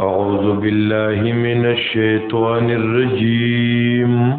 أعوذ بالله من الشيطان الرجيم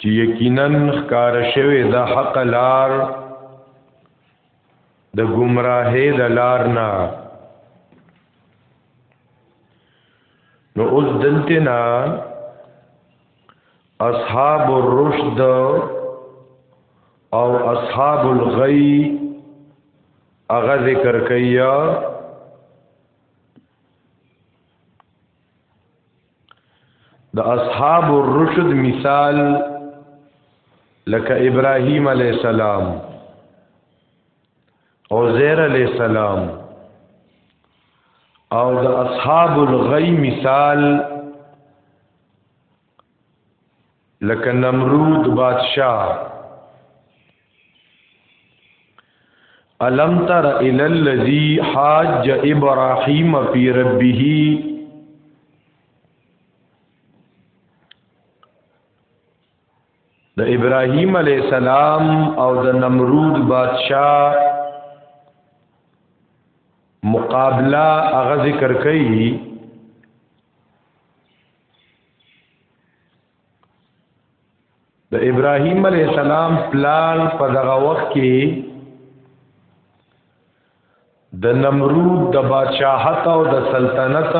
چې یقینا ښکار شوی د حق لار د گمراهی د لار نه نو اوس دلته نه اصحاب الرشد او اصحاب الغی اغه ذکر کیا د اصحاب الرشد مثال لکه ابراهیم علی السلام او زیر علی السلام او د اصحاب الغی مثال لکه نمرود بادشاہ الم تر الى الذي حاج ابراهيم في ربه د ابراهيم عليه السلام او د نمرود بادشاہ مقابله هغه ذکر کړي د ابراهیم علی السلام پلان په دغه وخت کې د نمرود د بادشاہت او د سلطنت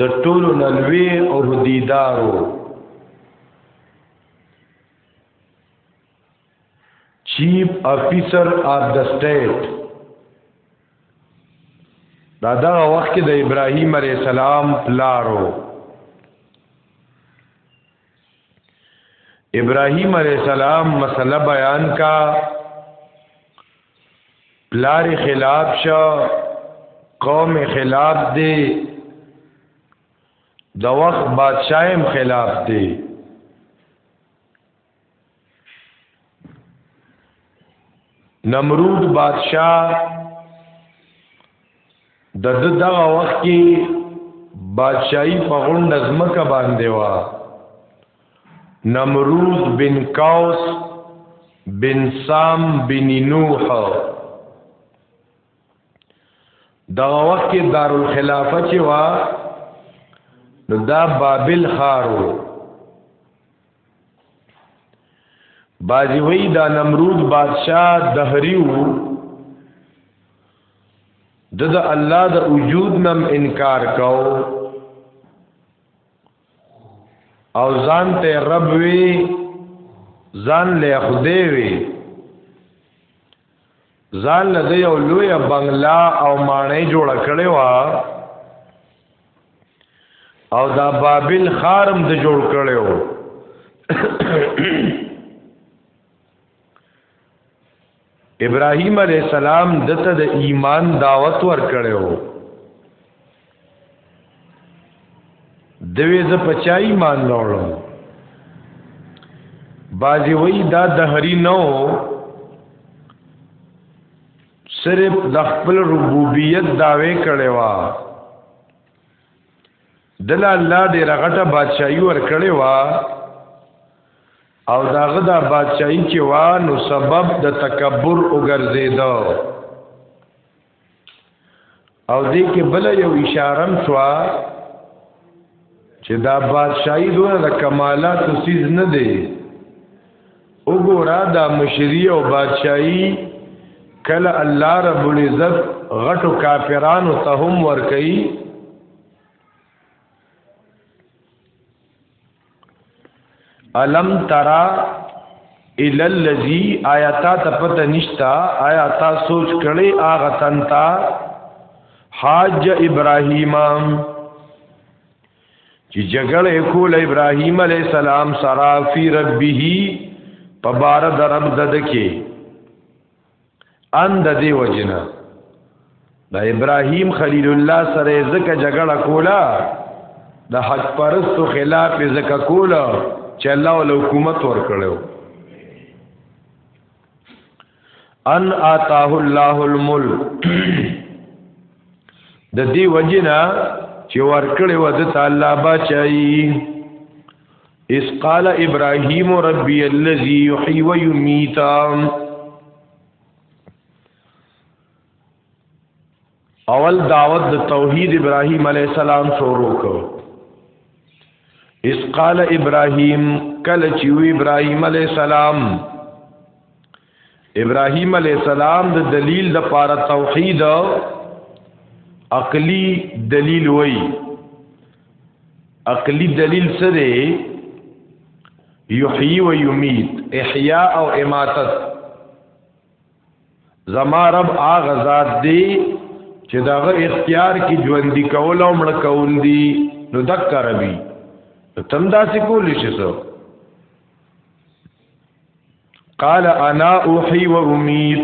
د ټولو نلوي او دیدارو چیف افیسر اف د سټیټ دا دا وخت کې د ابراهیم علی السلام پلارو ابراهیم علی السلام مسله بیان کا پلار خلاف شو قوم خلاف دی د وخت بادشاہم خلاف دی نمرود بادشاہ د دغه وخت کې بادشاہي په غونډه ځمکه باندې و نمرود بن کاوس بن سام بن نوح دغه وخت کې دارالخلافه چې و نو دا بابل خارو بازی وی دا نمرود بادشاہ دهریو د د الله د وجود نم انکار کو او ځان ته رب وی ځان له خدای وی ځان له دی او لوی بنگلا او مانه جوړ کړي وا او دا بابل خارم د جوړ کړو ابراهيم عليه السلام دته د ایمان دعوت ور کړو دوی ز په چا ایمان لوړو بازی وی دا دهری نو صرف د خپل ربوبیت داوی کړي وا دل الله دې رغټه بادشاہي ور کړي وا او داغه دا بادشاہي چې وا نو سبب د تکبر وګرځیدو او دې کې بل یو اشاره شو چې دا بادشاہي دونه د کمالات سیز نه دی وګوره دا مشری او بادشاہي کله الله رب العزت غټو کافرانو ته هم ور کوي الم ترا ال الذی آیاتا ته پته نشتا آیاتا سوچ کړي اغه تنتا حاج ابراهیم چې جګړه کول ابراهیم علی السلام سره فی ربه په بار درب دد کې ان د دې وجنه د ابراهیم خلیل الله سره زکه جګړه کولا د حق پرستو خلاف زکه کولا چې الله ول حکومت ور کړو ان آتاه الله الملک د دې وجنه چې ور کړو د تعالی بچایي اس قال ابراهيم ربي الذي يحيي ويميت اول دعوت د توحید ابراهيم عليه السلام شروع کو اس قال ابراهيم کله چې ابراهيم عليه السلام ابراهيم عليه السلام د دلیل د پاره توحید عقلی دلیل وای عقلی دلیل څه دی یحیی و یمیت احیاء او اماتت زما رب هغه ذات دی چې داغه اختیار کې ژوند دی کول او مړ کول دی نو دک ربی تم داسې کولی شې قال انا اوحي و امید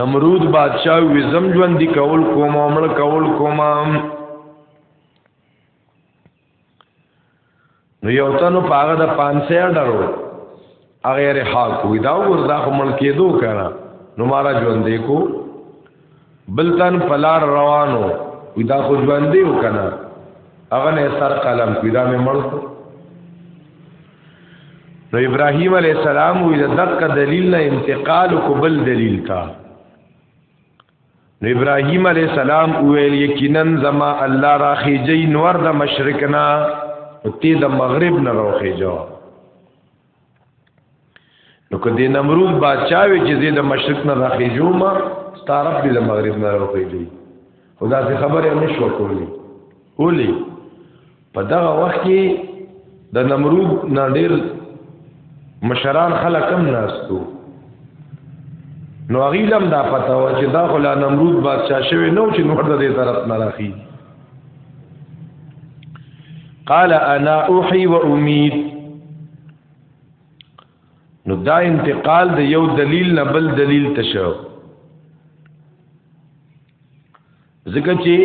نمرود بادشاہ وی زم ژوند دی کول کوم امر کول کوم نو یو تنو پاغه د پانسیر ډرو هغه ری حال کوی دا وردا خمل کېدو کنه نو مارا ژوند دی کو بلتن پلار روانو وی دا خو ژوندې وکنه هغه نه سر قلم کوي دا مې مړ کو نو ابراهيم عليه السلام وی د دقه دلیل نه انتقال کو بل دلیل تا نو ابراهيم عليه السلام ویل یقینا زما الله راخي جي نور د مشرقنا او تی د مغرب نه راخي جواب نو که د نمرود بادشاہ وی چې د مشرق نه راخېجو ما ستارب د مغرب نه راخېجي خدا سي خبره هم شو کولی اولی په دغه وخت کې د نمرود نه ډېر مشران خلک هم ناستو نو غیلم دا پته و چې دا خلا نمرود بادشاہ شوی نو چې نور د دې طرف نه راخېږي قال انا احي و امید نو دا انتقال د یو دلیل نه بل دلیل ته شو ځکه چې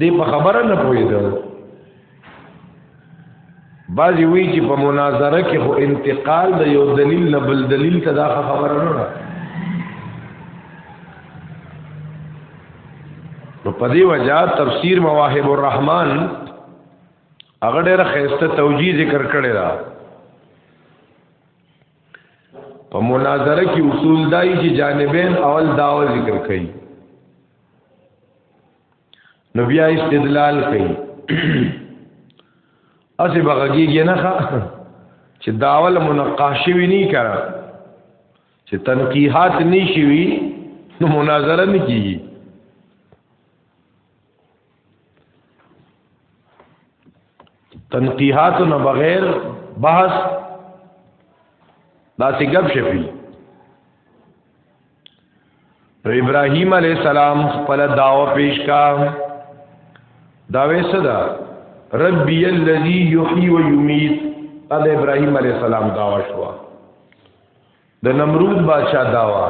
د په خبره نه پوهیدل بعضی وی چې په مناظره کې خو انتقال د یو دلیل نه بل دلیل ته دا خبره نه ده نو په دې وجہ تفسیر مواهب الرحمن هغه ډېر خسته توجیه ذکر کړی دا په مناظره کې اصول دای چې جانبین اول داو ذکر کړي نو بیا استدلال کوي اسی بغږیږي نه ښه چې داول مناقشه وی نه کړه چې تنقیحات نشي وی نو مناظره نه کیږي تنقیحات نه بغیر بحث دا څه غب شپی نو ابراهيم عليه السلام خپل داو پیش کا دا وسدا ربي الذي يحيي ويميت دا د ابراهيم عليه السلام داوا شو د نمرود بادشاہ داوا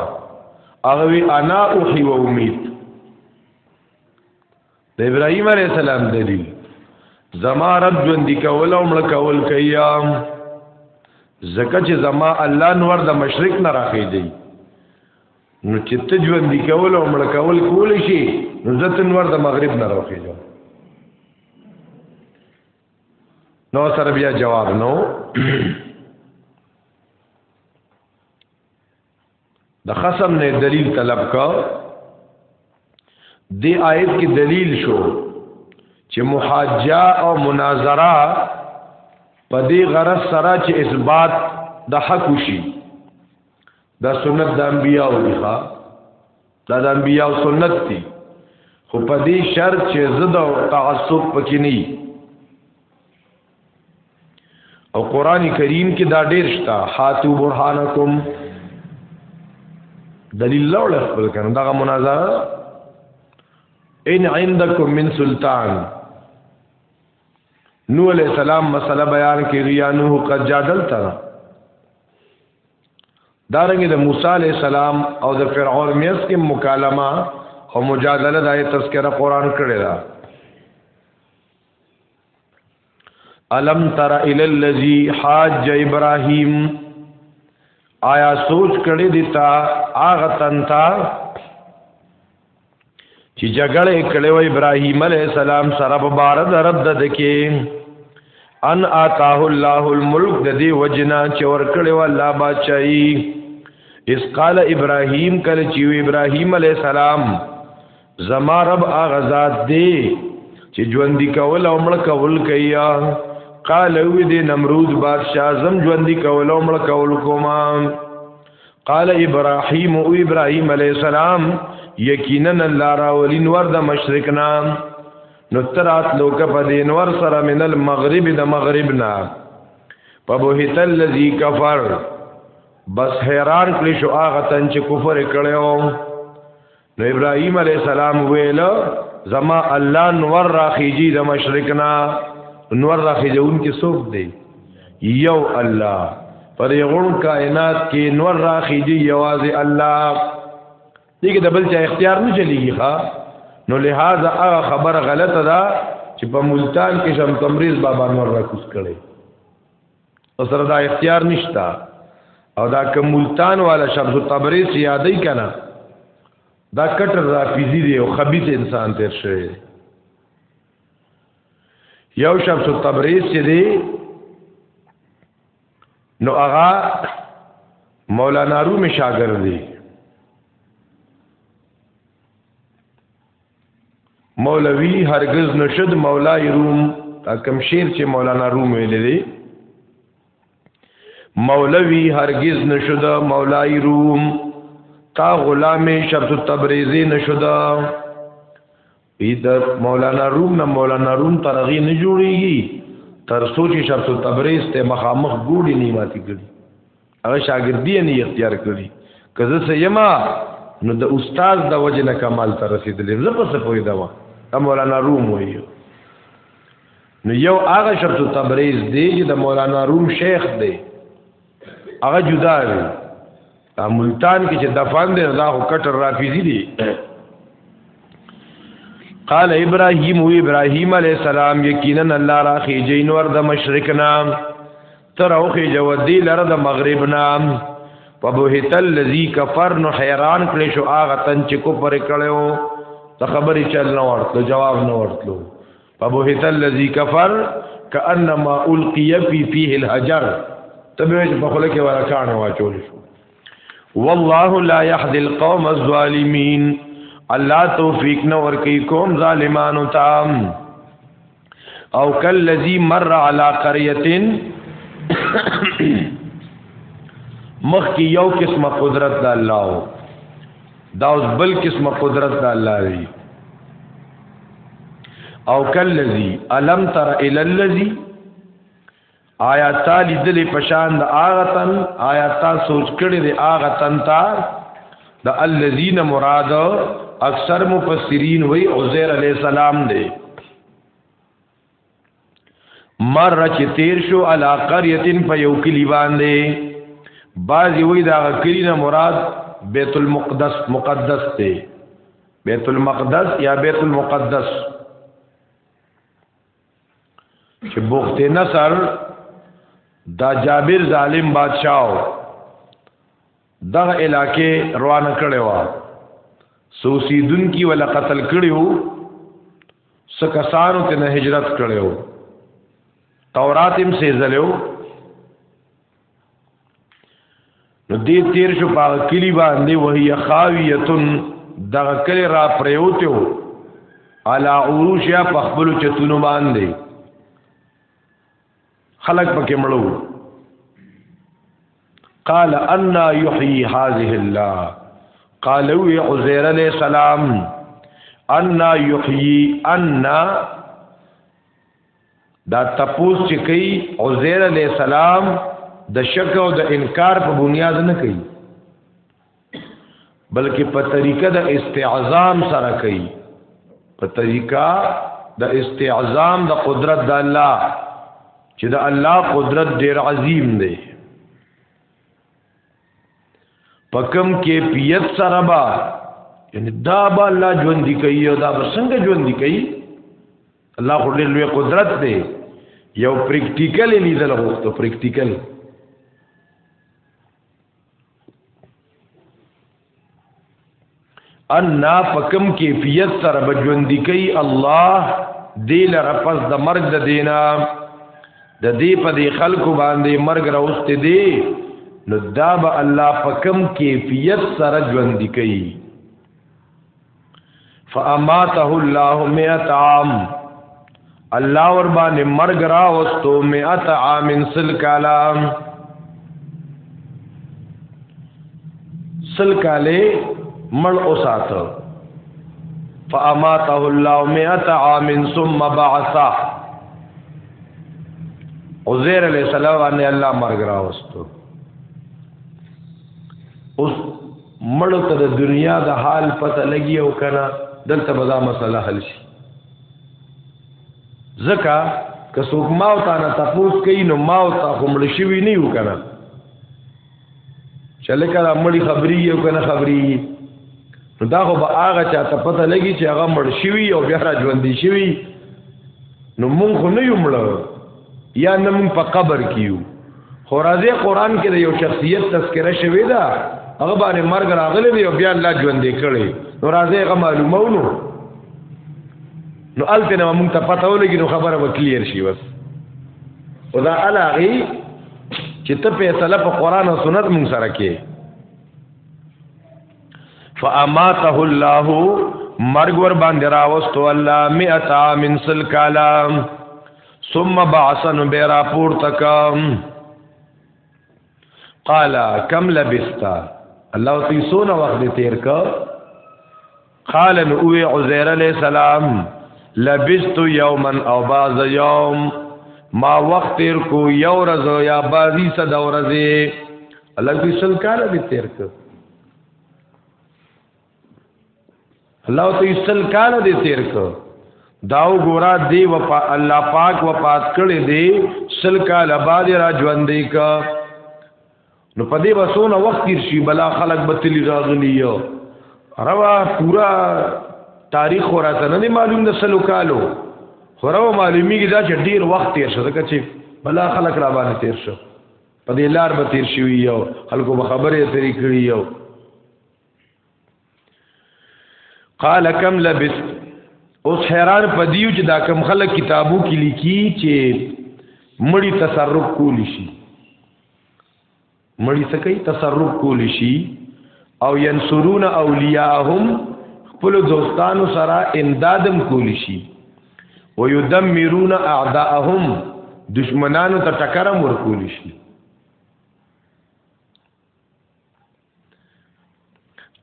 هغه انا احي و اميت د ابراهيم عليه السلام دلیل زما رب ژوند کول او مړ کول کيام زکه چې زما الله نور د مشرق نه راخې دی نو چې ته ژوند کول او مړ کول کول شي نو ځته نور د مغرب نه راخې دی نو سره بیا جواب نو د خصم نه دلیل طلب کا دی آیت کې دلیل شو چې محاجه او مناظره په دې غرض سره چې اثبات د حق شي دا سنت د انبیاء دی ښا دا د انبیاء سنت دی خو په دې شرط چې زده او تعصب پکې نه او قران کریم کې دا ډیر شته حاتو برهانکم دلیل لوړ خپل کنه دا مناظره ان عندکم من سلطان نو علیہ السلام مسله بیان کې ریانو قد جادل ترا دارنګ د موسی علیہ السلام او د فرعون میس کې مکالمه او مجادله د تذکرہ قران کړی دا الم تر ال الذی حاج ابراهیم آیا سوچ کړی دی تا اغه تنتا چې جګړه کړي و ابراهیم علی السلام سره په بار د رب د دکی ان آتاه الله الملک د دې وجنا چې ور کړي و الله بادشاہي اس قال ابراهیم کله چې ابراهیم علی السلام زما رب هغه ذات دی چې ژوند کول او مړ کول کوي قال وی دی نمرود بادشاہ زم ژوند کول او مړ کول کوما قال ابراهيم او ابراهيم عليه السلام یقینا الله راولین ور د مشرق نام نو ترات لوک په دین ور سره من المغرب د مغرب نا په بوهت الذی کفر بس حیران کړي شو هغه تن چې کفر کړو نو ابراهيم عليه السلام ویل زما الله نور راخیږي د مشرکنا نور راخیږون کې څوک دی یو الله پر یغون کائنات کې نور راخیږي یوازې الله دې کې د بل چا اختیار نه چلیږي ښا نو لہذا هغه خبر غلطه ده چې په ملتان کې شم تمریز بابا نور راکوس کړي او سره دا اختیار نشتا او دا کوم ملتان والا شمس تبریز یادې کنا دا کټر رافیزی دی او خبيث انسان تیر شوی یو شمس تبریز چې دی نو هغه مولانا روم شاګرد دی مولوی هرگز نشد مولای روم دا کم شیر چې مولانا روم ویلې دی مولوی هرگز نشد مولای روم تا غلام شمس تبریزی نشد پیدا مولانا روم نه مولانا روم ترغی نه جوړیږي تر سوچي شمس تبریز ته مخامخ ګوډی نیماتی کړي هغه شاګردی نه اختیار کړی که زه سیما نو د استاد د وجه نه کمال ته رسیدلې زه په څه پوي دا و مولانا روم وایو نو یو هغه شخص تبریز دی چې د مولانا روم شیخ دی هغه جدا دی دا ملتان کې چې دفن دی دا هو کټر رافیزی دی قال ابراهيم و ابراهيم عليه السلام یقینا الله را خېجې نور د مشرک نام تر اوخه جو دی لره د مغرب نام په بهت الذی کفر نو حیران کړي شو هغه تن چې کو پر کړو ته خبرې چل نه ورتلو جواب نه ورتلو په بهت الذی کفر کانما القی فی فیه الحجر تبه چې په خله کې ورکانه واچول شو والله لا يهدي القوم الظالمين الله توفیق نور کوي کوم ظالمانو تام او کل لذی مر علی قریتن مخ کی یو قسمه قدرت د الله دا اوس بل قسمه قدرت د الله دی او کل لذی الم تر ال الذی آیا تا لیدلی پشان د آغا تن آیا تا سوچ کړی دی آغا تن تا د الذین مراد اکثر مفسرین وی عزیر علیہ السلام دی مر چې تیر شو علا قريتن په یو کلی باندې بعضی وی دا کلی نه مراد بیت المقدس مقدس دی بیت المقدس یا بیت المقدس چې بخت نصر دا جابر ظالم بادشاہ دغه علاقې روانه کړې و سوسیدون کی ولا قتل کړیو سکسانو ته هجرت کړیو تورات هم سي زلو نو دې تیر شو په کلی باندې وهي خاویتن دغه کلی را پریوتو علا عروشیا په خپل چتونو باندې خلق پکې مړو قال ان يحيي هذه الله قال وی عزير عليه السلام ان يحيي ان دا تپوس چې کوي عزیر علی السلام د شک او د انکار په بنیاد نه کوي بلکې په طریقه د استعظام سره کوي په طریقه د استعظام د قدرت د الله چې د الله قدرت ډیر عظیم دی پکم کې پیت سره با یعنی دا با الله ژوند دی کوي او دا څنګه ژوند دی کوي الله خو ډېر لوی قدرت دی یو پریکټیکل لیدل غوښته پریکټیکل ان پکم کیفیت سره بجوند کوي الله دې لره پس د مرګ د دینا د دې په دې خلکو باندې مرګ راوست دی نو دا به الله پکم کیفیت سره ژوند کوي فاماته الله مئات عام الله ور باندې مرګ را وستو مئات عام سل کلام سل کاله مړ اوساته فاماته الله مئات عام ثم بعثه عزیر علیہ السلام باندې الله مرګ را وستو اوس مړ ته د دنیا د حال پته لګي او کنه دلته به دا مسله حل شي زکا که څوک ما او تا نه تاسو کوي نو ما او تا هم لشي نه یو کنه چې لکه دا مړی خبري یو کنه خبري نو دا خو به هغه چا ته پته لګي چې هغه مړ شوی او بیا را ژوندې شوی نو مونږ خو نه یو مړ یا نمون په قبر کیو خو راځي قران کې د یو شخصیت تذکره شوې ده هغه باندې مرګ راغلی دی او بیا الله ژوند یې کړی نو راځي هغه معلومه ونه نو الته نو مونږ ته پته ولګي نو خبره به کلیر شي بس او دا الاغي چې ته په سلف قران او سنت مونږ سره کې فاماته الله مرګ ور باندې راوستو الله مئتا من سل کلام ثم بعثن بیرا پور تکم قال کم لبستا الله تی سونه وخت دی تیر کا قال نو وی عزیر علیہ السلام لبست یوما او بعض یوم ما وخت تیر کو یو ورځ یا بعضی صد ورځې الله دې سل کال دې تیر کو الله ته یسل کال دې تیر کو داو ګورا دی و پا الله پاک و پات کړي دی سل کال بعد را ژوند دی کا نو پدې وسونه وخت تیر شي بلا خلق بتلی راغلی یو روا پورا تاریخ وراته نه معلوم د سلو کالو خورو معلومیږي دا چې ډیر وخت تیر شو ځکه چې بلا خلک را باندې تیر شو په دې لار به تیر شوی یو خلکو به خبرې ترې کړی یو قال کم لبس اوس حیران پدیو چې دا کم خلک کتابو کې لیکي چې مړی تصرف کولی شي مړی سکی تصرف کولی شي او ینصرون اولیاءهم خپل دوستانو سره امدادم کولی شي ويدمرون اعداءهم دشمنانو ته ټکرم ور کولی شي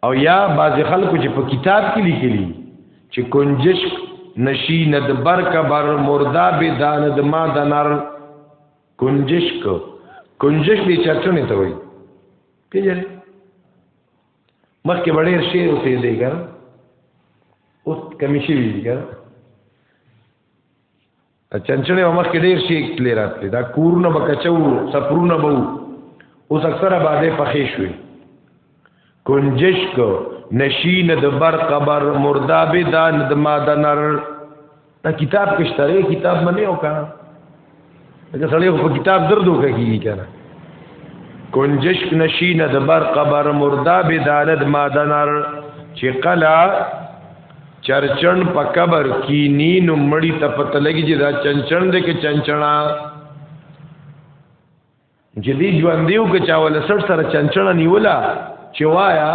او یا بعضی خلکو چې په کتاب کې لیکلي چې کنجش نشی ند بر کبر مردا به دان د ما دنر کنجش کو کنجش دې چرچونه ته وایي پیژنې مخکې وړې شعر اوسې دی ګر اوس کمی شي وی ګر ته چنچړې او مخکې ډېر شي تلې راتلې دا کورونه به کچو سفرونه به اوس اکثره باندې پخې شوې کنجش کو نشین د بر قبر مرداب دان د مادنر دا کتاب کشتره کتاب منه او کنه دا سړی په کتاب دردو کوي کنه کنجش نشین د بر قبر مرداب دان د مادنر چې قلا چرچن په قبر کی نی نو مړی ته پته لګی چې دا چنچن دی که چنچنا چې دی ژوند دیو که چا ول سر سره چنچنا نیولا چې وایا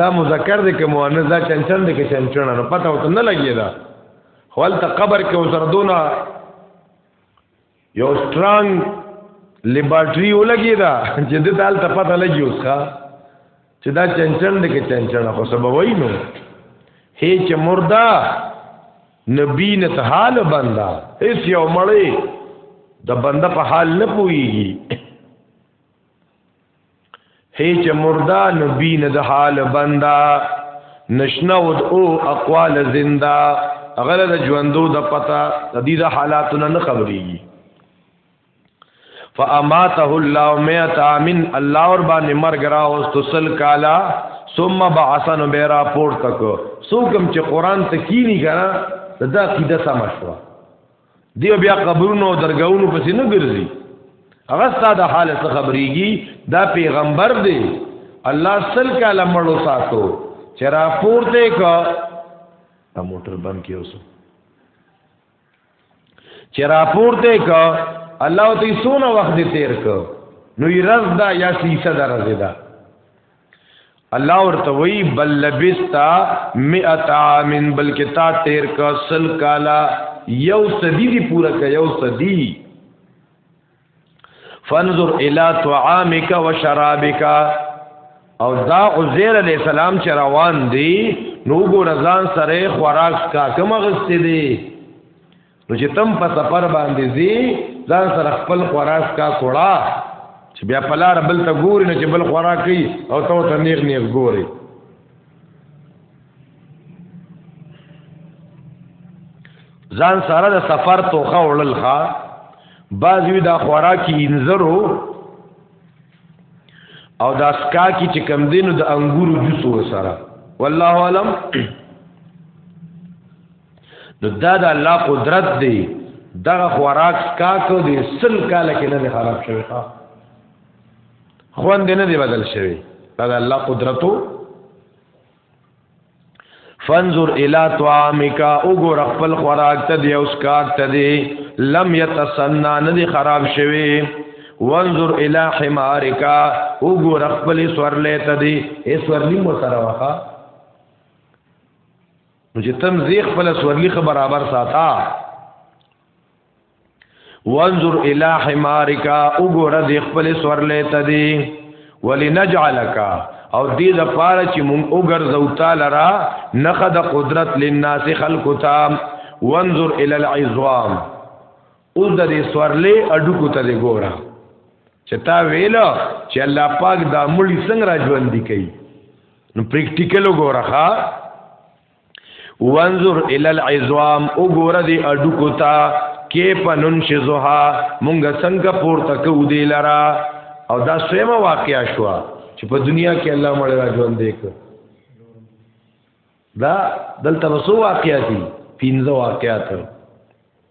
دا مذکر دی که مؤنث دا چنچن دی که چنچنا نو پته وته نه لګی دا خپل ته قبر کې وسره دونه یو سترنګ لیبارټری ولګی دا چې د دال ته پته لګي اوس ښا چې دا چنچن دې کې چنچن خو سبب وای نو هي چې مردا نبی نه ته حال بندا اس یو مړی د بنده په حال نه پويږي هیچ مردا نبی نه د حال بندا نشنا ود او اقوال زندا غل د ژوندو د پتا د دې د حالاتونو نه خبرېږي فاماته الله مئات من الله اور باندې مرګ را او تسل کالا ثم بعثن بیرا پورته کو سو کوم چې قران ته کینی کنه دا عقیده سم شوه دیو بیا قبرونو درگاونو پسې نه ګرځي هغه ستاسو د حال څخه خبريږي دا پیغمبر دی الله سل کاله مړو ساتو چې را پورته کا د موټر بند کې اوسو چې را پورته کا الله ته سونه وخت تیر کو نو یې رز دا یا سیسه دا رز دا الله ورته وی بل لبستا مئتا من بلکې تا تیر کا سل کالا یو صدی دی پورا کا یو صدی فانظر الى طعامك وشرابك او دا عزیر علیہ السلام چې روان دی نو ګور ځان سره خوراک کا کوم غستې دی نو چې تم په سفر باندې زی ځان سره خپل خوراک کا کوړه چې بیا په لار بل ته ګوري نه چې بل خوراک کوي او ته ته نیغ نیغ ګوري ځان سره د سفر توخه وړل ښا بعضوی دا خوراکی انزرو او دا سکا کی چې کم دینو د انګورو جوسو سره والله علم نو دا د الله قدرت دی دغه خوراک کا کو دی سل کال کې نه خراب شوی ښا خوند نه دی بدل شوی دا د الله قدرتو فانظر الى طعامك وګور خپل خوراک ته دی اوس کار ته دی لم يتسنى نه دی خراب شوی وانظر الى حمارك وګور خپل سورلې ته دی ای سورلی مو سره وخا نو چې تم زیخ فل سورلی خ برابر ساته وانظر الى حمارك وګوره د خپل سورلې ته دی ولنجعلك او دې د پاره چې مونږ وګرځو تعالی را نخه د قدرت للناس خلق تام وانظر الى العظام اوس د دې سورلې اډو کو ته دی ګوره چې تا ویل چې الله پاک دا مړی څنګه را ژوند دی کوي نو پریکټیکل وګورخه وانظر ال العظام وګوره دی اډو کوتا کې پنن شزها مونږ څنګه پورته کو دی لرا او دا سیمه واقعیا شو چې په دنیا کې الله مړ را ژوند دی دا دلته وسو واقعیا دي پینځه واقعیا ته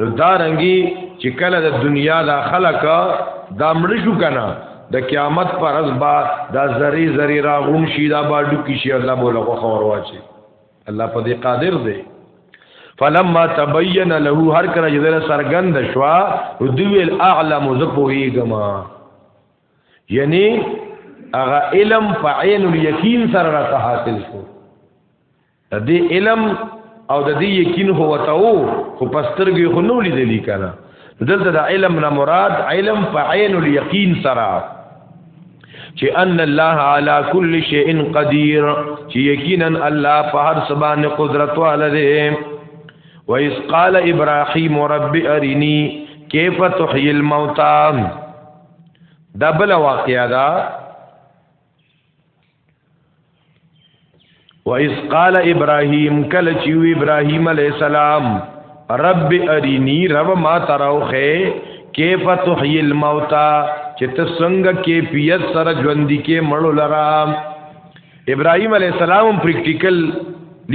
نو دا رنګي چې کله د دنیا دا خلق دا مړ شو کنه د قیامت پر ازبا دا زری زری راغون شي دا باډو کې شي الله بوله خو خور واچي الله په دې قادر دی فلما تبين له هر کله چې دل سرګند شوا دویل اعلم ز پوهیګما یعنی اغه علم فعین الیقین سره را حاصل شو د دې علم او د دې یقین هو وته او خو پسترګي خو نو لیدلی کنه دلته د علم نه مراد علم په عین الیقین سره چې ان الله علی کل شیء قدیر چې یقینا الله په هر څه باندې قدرت والده و اس قال ابراهیم رب ارنی کیف تحیی الموتى دبل واقعا دا و اذ قال ابراهيم کله چې وی ابراهيم عليه السلام رب اريني رب ما تراوخه کیف تحيي الموتى چې ته څنګه کیفیت سره ژوند کې مړو لرا ابراهيم عليه السلام پریکټیکل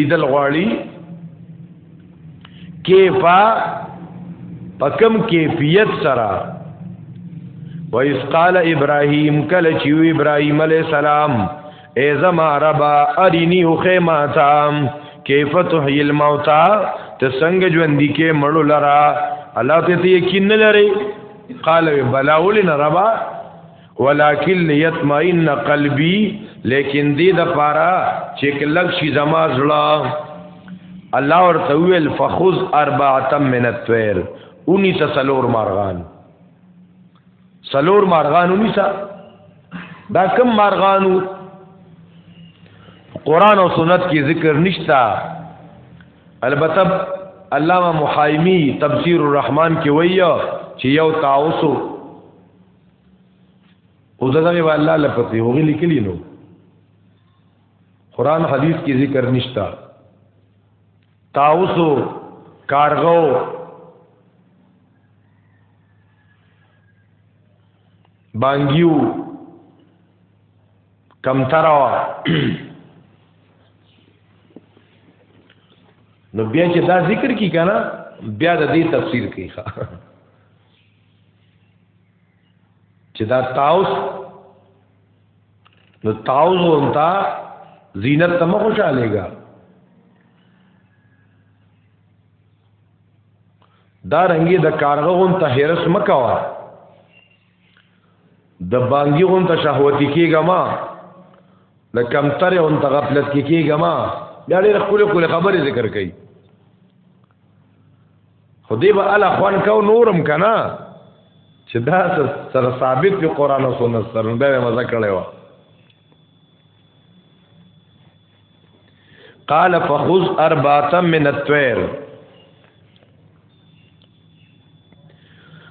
لیدل غواړي کیفا پکم کیفیت سرا و اس قال ابراهیم کله چې ابراهیم علی السلام ای زما ربا ارینی او خیماتا کیف تحیی الموتا ته څنګه ژوند کې مړو لرا الله ته یقین نه لري قال بلا ولنا ربا ولکن لیتمئن قلبی لیکن دې د پاره چې کلک شي زما زړه الله ورته ویل فخذ اربعه من الطير اونی تسلور مارغان سلور مارغان اونی سا دا کم مارغانو قران او سنت کې ذکر نشتا البته علامه محایمی تفسیر الرحمن کې وایي چې یو تاوسو او دا دغه الله لپاره یو غلی کلی نو قران حدیث کې ذکر نشتا تاوسو کارغو بانګیو کمتروا نو بیا چې دا ذکر کی کنه بیا د دې تفسیر کوي چې دا تاوس نو تاوس ورته زینت ته مخ شالېګا دا رنګي د کارغه غون ته هرس مکوا د بانګي غون ته شهوتی کېګا ما د کمتره غون ته غفلت کېګا ما بیا ډېر خپل خپل خبره ذکر کړي خو دی به الا خوان کو نورم کنه چې دا سره ثابت په قران او سنت سره دا مزه کړی و قال فخذ اربعه من الطير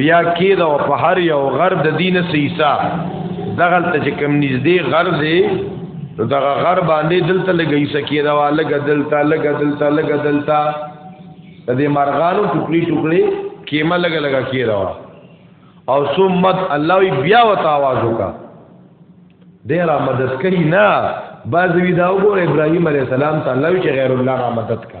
بیا کې دا په هر یو غر د دین سیسا دغل ته چې کم نږدې غر دی دغه غر باندې دلته لګی سکی دا لګ دلته لګ دلته لګ دلته د دې مرغانو ټوکلي ټوکلي کیمه لګ لګ کی دا او سمت الله وی بیا وت आवाज وکا ډیر مدد کوي نه باز وی دا وګوره ابراهيم عليه السلام ته الله چې غیر الله را مدد کا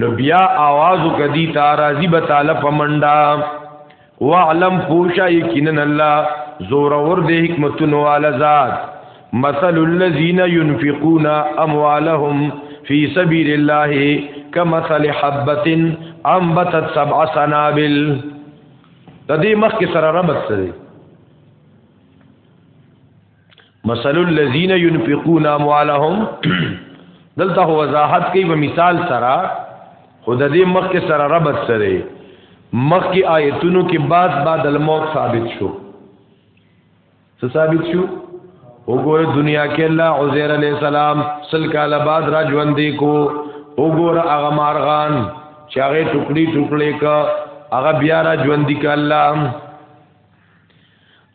نو بیا आवाज وکدي تا راضی به تعالی پمنډا واعلم پوشا یقینا الله زور اور دې حکمتونو والا ذات مثل الذين ينفقون اموالهم في سبيل الله كمثل حبه انبتت سبع سنابل د دې مخ کې سره ربط سره مثل الذين ينفقون اموالهم دلته هو وضاحت کوي په مثال سره خود دې مخ کې سره ربط سره مخ کې آیتونو کې بعد بعد الموت ثابت شو څه ثابت شو وګوره دنیا کې الله عزیر علی السلام سل کال بعد را ژوند دی کو وګوره هغه مارغان چې هغه ټوکړي ټوکړي کا هغه بیا را ژوند دی کله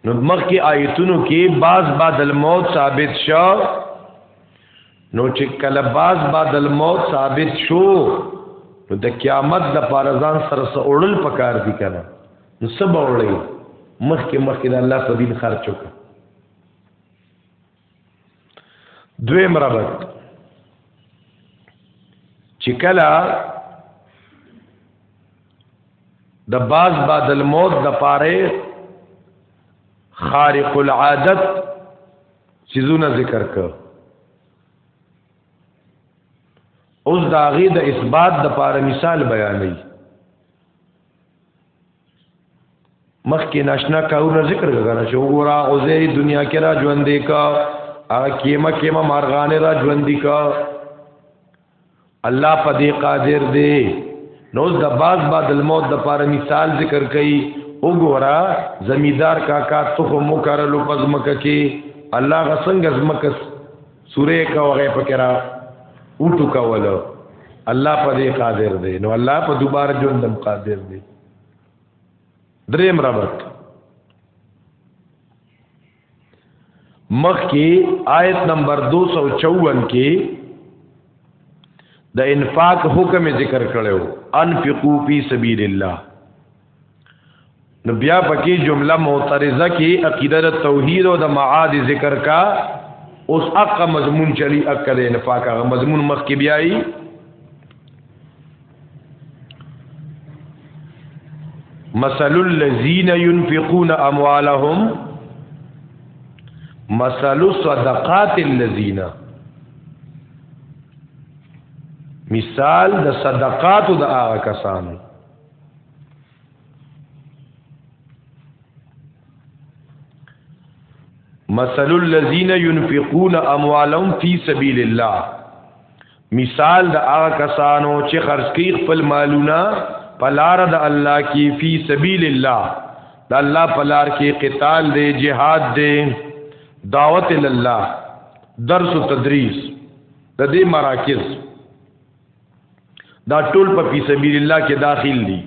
نو مخکې آیتونو کې باز بعد الموت ثابت شو نو چې کله باز بعد الموت ثابت شو نو د قیامت د پارزان سره سوړل پکار دي کنه نو سبا وړي مخکې مخکې د الله په دین خرچو کړه دویم ربط چې کله د باز بعد الموت د پاره خارق العادت چیزونه ذکر کړ اوس دا غي د اثبات د پاره مثال بیانوي مخکې ناشنا کارونه ذکر کړه چې وګوره او زه دنیا کې را ژوندې کا هغه کېما کېما مارغانه را ژوندې کا الله په دې قادر دی نو د باز بعد الموت د پاره مثال ذکر کړي وګوره زمیدار کاکا تخم مکرلو پزمک کې الله غسنګ زمکس سوره کا وغه پکرا اوټو کولو الله په دې قادر دی نو الله په دوباره ژوندم قادر دی دریم ربط مخ کی آیت نمبر 254 کې د انفاق حکم ذکر کړو انفقوا فی سبیل الله نو بیا پکې جمله معترضه کې عقیده توحید او د معاد ذکر کا اوس اق مضمون چلی اق د نفاق هغه مضمون مخ کې بیایي مثل الذين ينفقون اموالهم مثل صدقات الذين مثال د صدقات د هغه کسانو مثل الذين ينفقون اموالهم في سبيل الله مثال د هغه کسانو چې خرج کوي خپل مالونه په لار د الله کې فی سبیل الله د الله په لار کې قتال دی جهاد دی دعوت الله درس و تدریس د دې مراکز دا ټول په فی سبیل الله کې داخل دي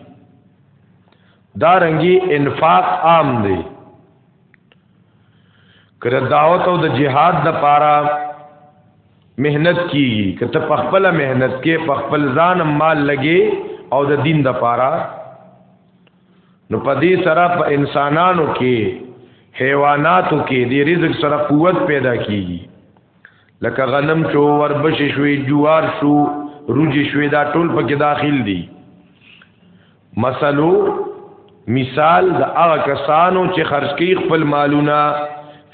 دا رنګي انفاق عام دی کړه دعوت او د جهاد د پاره مهنت کیږي کته په خپل مهنت کې په خپل ځان مال لګي او د دین د پاره نو په دې سره په انسانانو کې حیواناتو کې د رزق سره قوت پیدا کیږي لکه غنم شو وربش شوی جوار شو روجی شوی دا ټول پکې داخل دي مثلو مثال د هغه کسانو چې خرج کوي خپل مالونه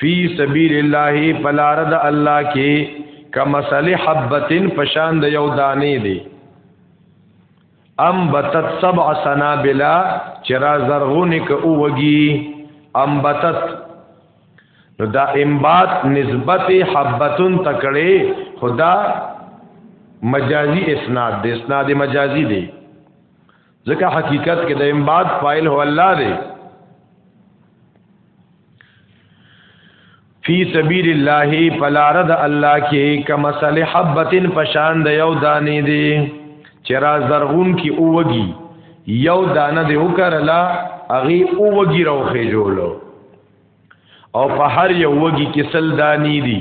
فی سبیل الله فلار د الله کې کمثل حبتن پشان د یو دانې دی انبتت سبع سنابلا چرا زرغون ک اوږي انبتت نو دا انبات نسبت حبتن تکړه خدا مجازی اسناد دی اسناد مجازی دی ځکه حقیقت کې د انبات فاعل هو الله دی فی سبیل الله پلارد الله کې کما صلی حبتن پشان د یو دانې دی چې را زرغون کې اوږي یو دانه دی وکړلا اغي اوږي راوخې جوړو او په هر یو وږي کې سل دانی دي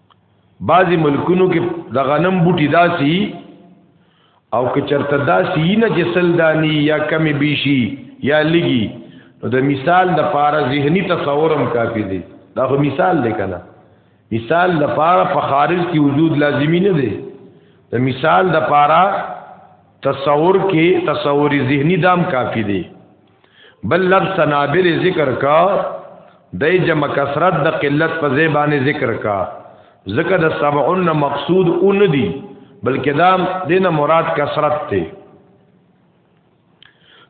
بعضی ملکونو کې د غنم بوټي داسي او که چرته داسي نه جسل دانی یا کمی بیشي یا لګي نو د مثال د پاره ذهني تصورم کافی دی دا خو مثال دی کنه مثال د پاره په خارج کې وجود لازمی نه دی د مثال د پاره تصور کې تصور ذهني دام کافی دی بل لفظ سنابل ذکر کا دای جمع کثرت د قلت په ځای باندې ذکر کا ذکر د سبعون مقصود اون دی بلکې دا دینه مراد کثرت ته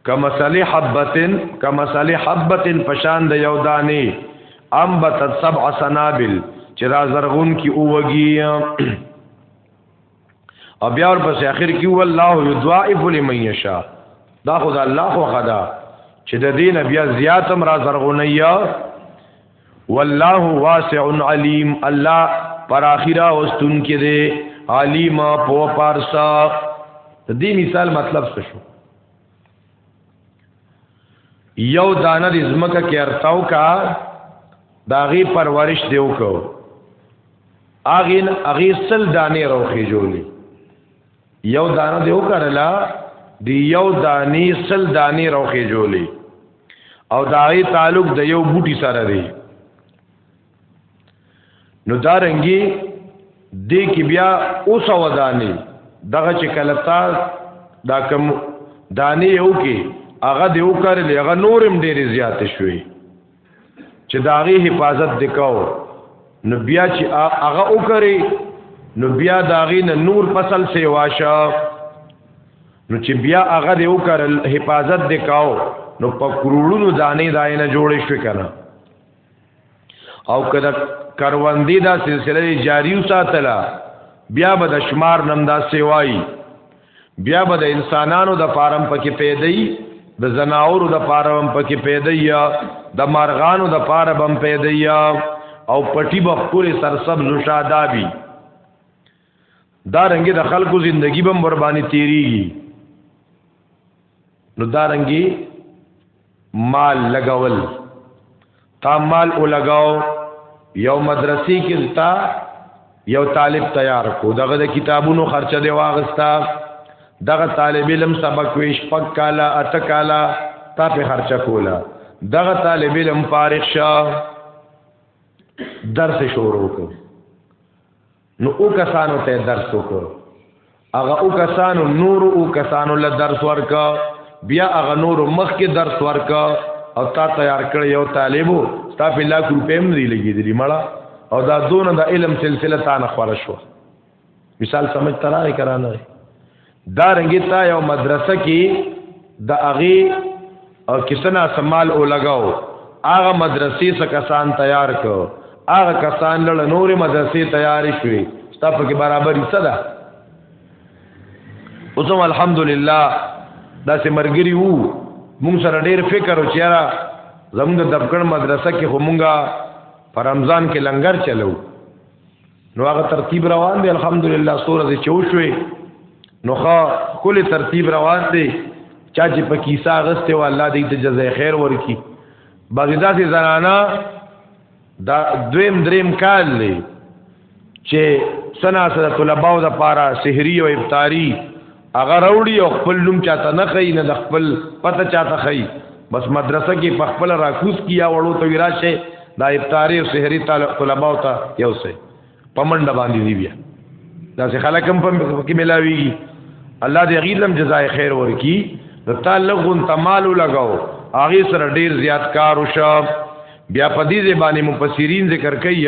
کما صلی حبتن کما صلی حبتن پشان د یو دانی ام بت سبع سنابل چې را زرغون کی اوږي او بیا ور پس اخر کې والله یضاعف لمن یشا دا خو دا الله خو خدا چې د دین بیا زیاتم را زرغونیا والله واسع علیم الله پر اخیره واستون کې دی علیم په پارسا دې مثال مطلب څه شو یو دانه د زمکه کې ارتاو کا داغي پرورش دیو کو اغین اغی سل دانه روخي جوړي یو دانه دیو کرلا دی یو دانی سل دانی روخي جوړي او داغي تعلق د یو بوټي سره دی نو دا رنګي دې کې بیا اوس ودانې دغه چې کله تا دا کم دانې یو کې هغه دې وکړ لې هغه نورم ډېرې زیات شوې چې دا غي حفاظت وکاو نو بیا چې هغه وکړي نو بیا دا غي نه نور فصل سی واشه نو چې بیا هغه دې وکړ حفاظت وکاو نو په کروڑونو دانې داینه جوړې شو کنه او کله کروندې دا سلسله جاری وساتله بیا به د شمار نم دا سیوای بیا به د انسانانو د فارم پکې پیدای د زناورو د فارم پکې پیدای د مارغانو د فارم پیدای او پټي به خپل سرسبز شادابي دا رنګي د خلکو زندگی بم ور باندې تیریږي نو دا رنګي مال لګول تا مال او لګاو یو مدرسې کې تا یو طالب تیار کو دغه د کتابونو خرچه دی واغستا دغه طالب علم سبق ویش پک کالا ات کالا تا په خرچه کولا دغه طالب علم فارغ شه درس شروع کو نو او کسانو ته درس وکړو هغه او کسانو نور او کسانو له درس ورکا بیا هغه نور مخ کې درس ورکا او تا تیار کړ یو طالبو تا په لاک روپې هم دی لګیدلی مړه او دا دونه د علم سلسله تا نه خور شو مثال سمجھ تراره کرانه دا رنګی تا یو مدرسه کې د اغي او کسنا سمال او لگاو هغه مدرسې څخه کسان تیار کو هغه کسان له نور مدرسې تیار شوي ستا په کې برابرې څه ده اوسم الحمدلله دا سه مرګري وو مونږ سره ډېر فکر او چیرې زموږ د دبکړ مدرسه کې همونګه پر رمضان کې لنګر چلو نو هغه ترتیب روان دی الحمدلله سوره دې چوشوي نو خا کله ترتیب روان دی چا چې په کیسه غسته و الله دې ته جزای خیر ورکي بغدا سي زنانا دا دویم دریم کال دی چې سنا سره طلباو د پاره سحری او افطاری هغه راوړي او خپل نوم چاته نه خي نه د خپل پته چاته خي بس مدرسه کې په خپل راکوس کیا وړو ته وراشه دا افطاری او سحری طلباء ته یو سه پمنډ باندې دی بیا دا سه خلک هم په کې ملاويږي الله دې غیلم جزاء خیر ورکی د تعلقون تمالو لگاو هغه سره ډیر زیات کار وشو بیا په دې باندې مفسرین ذکر کوي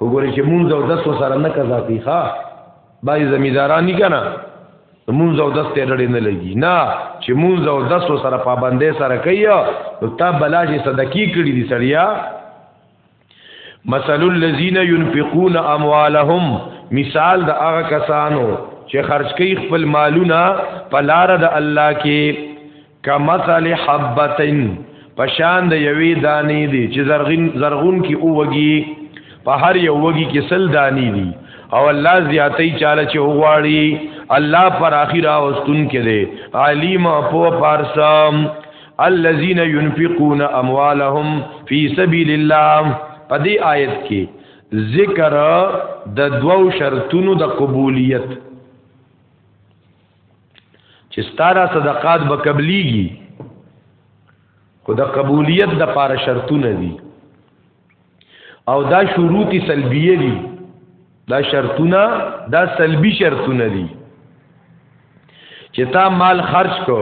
وګورئ چې مونږ او داس سره نه قضا کوي ها بای زمیدارانی کنه مونږ او داس ته ډډې نه لګي نه چې مونږ او داس سره پابندې سره کوي نو تا بلا چې صدقې کړې دي سړیا مثل الذين ينفقون اموالهم مثال د هغه کسانو چې خرج کوي خپل مالونه په لار د الله کې کمثل حبتن پشان د یوی دانی دی چې زرغون زرغون کی او وږي په هر یو وږي کې سل دانی دی او الله زیاتې چاله چې وغواړي الله پر اخیره واستون کې دی علیم په پارسم الذين ينفقون اموالهم في سبيل الله په دې آیت کې ذکر د دوو شرطونو د قبولیت چې ستاره صدقات به قبليږي خو د قبولیت د پاره شرطونه دي او دا شروط سلبیه دي دا شرطونه دا سلبی شرطونه دي چې تا مال خرج کو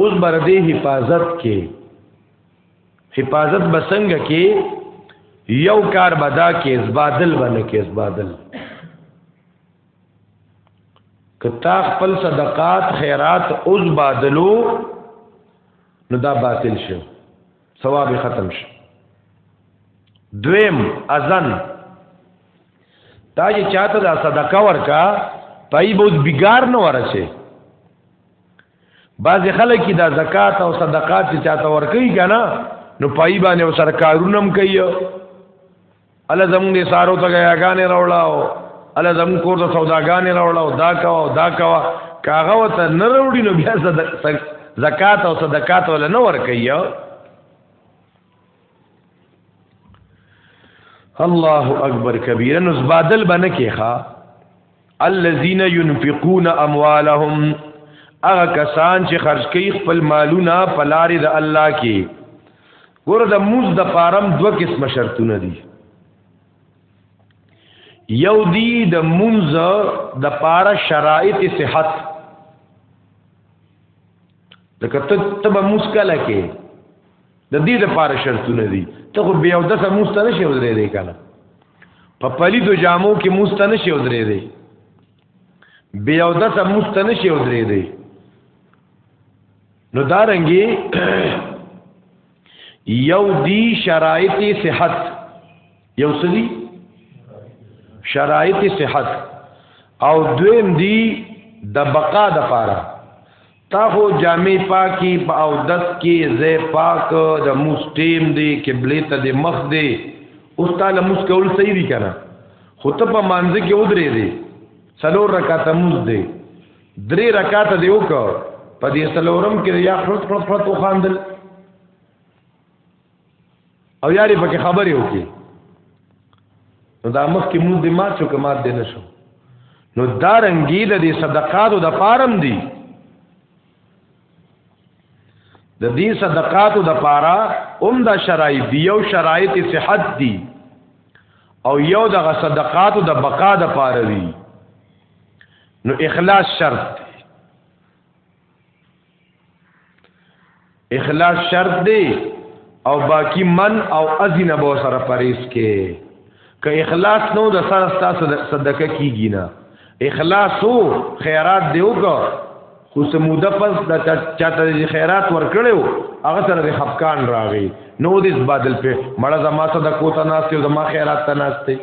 اوس بر دې حفاظت کې حفاظت بسنګ کې یو کار بدا کې اسبادل باندې کې اسبادل کتا خپل صدقات خیرات اوس بادلو نو دا باطل شو ثواب ختم شو دویم اذن تا چې چاته دا صدقه ورکا پای به بیګار نه ورسه بعض خلک کی دا زکات او صدقات چې چاته ورکي کنه نو پای باندې وسرکارونم کوي الله زمون دي سارو ته غیاګانې راوړاو الله زمون کور ته سوداګانې راوړاو دا کاو دا کاو کاغه وته نه وروړي نو بیا زکات او صدقات ولا نه ور کوي الله اکبر کبیره نو زبادل باندې کیخه الذين ينفقون اموالهم هغه کسان چې خرج کوي خپل مالونه په لارې د الله کې ګور د موز د فارم دوه قسم شرطونه دي یو دی د منز د پاره شرایط صحت لکه ته تب موس کله کې د دې لپاره شرطونه دي ته خو بیا د سم مستنه شي ودرې دی کنه په پلي د جامو کې مستنه شي ودرې دی بیا د سم مستنه شي ودرې دی نو دارنګي یو دی شرایط صحت یو سدي شرایط صحت او دویم دی د بقا د پاره تا خو جامع پاکي په او دس کې زې پاک د مستیم دی قبله ته د مخ دی اوس تعالی مس کول صحیح دی کنه خو ته په مانځ کې ودرې دی څلور رکعات مز دی درې رکعات دی وکړه په دې څلورم کې یا خرط خرط خرط وخاندل او یاري پکې خبرې وکي نو دا مخ کې موږ د ما څو کمات دي نشو نو دا رنګي د دې صدقاتو د پارم دي د دې صدقاتو د پارا اوم دا شرایط دی یو شرایط صحت دی او یو د صدقاتو د بقا د پاره دی نو اخلاص شرط اخلاص شرط دی او باقی من او ازینه به سره پریس کې که اخلاص نو د سره تاسو صدقه کیږي نه اخلاص او خیرات دیو کو خو سموده پس د چاته خیرات ورکړو هغه سره د خفقان راغی نو دې بدل په مړه زما صدقه ته ناشته زما خیرات ته ناشته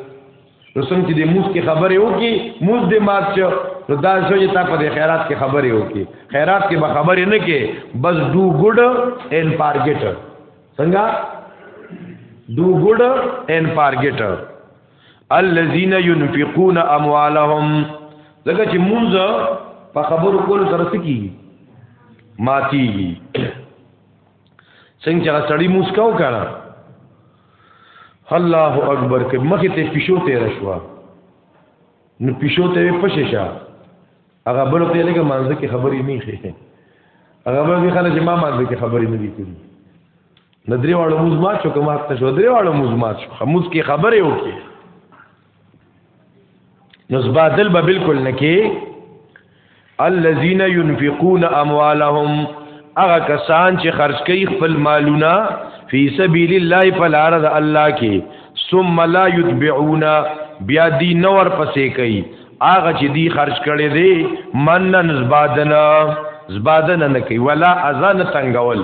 نو څنګه چې د موس کې خبرې وکي موس دې مات شو نو دا شو چې تا په دې خیرات کې خبرې وکي خیرات کې به خبرې نه کې بس ډو ګډ ان فارګټ څنګه ډو ګډ ان فارګټ الذين ينفقون اموالهم ځکه چې مونږ په خبرو کول سره سکیږي ماتیږي څنګه چې سړی موسکاو کړه الله اکبر کې مخې ته پښو ته راشوا نو پښو ته پښې شه هغه بل ته لګه مانځ کې خبرې نه خې هغه بل دي خلک ما مانځ کې خبرې نه دي کړې ندري واړو مزمات شو کومه ته شو دري واړو مزمات شو خموس کې خبرې وکړي نسبادل به بالکل نکي الذين ينفقون اموالهم هغه کسان چې خرج کوي خپل مالونه فی سبیل الله فلارض الله کې ثم لا يتبعون بیا دی نور پسې کوي هغه چې دی خرج کړي دي منن زبادنا زبادنا نه کوي ولا اذان تنگول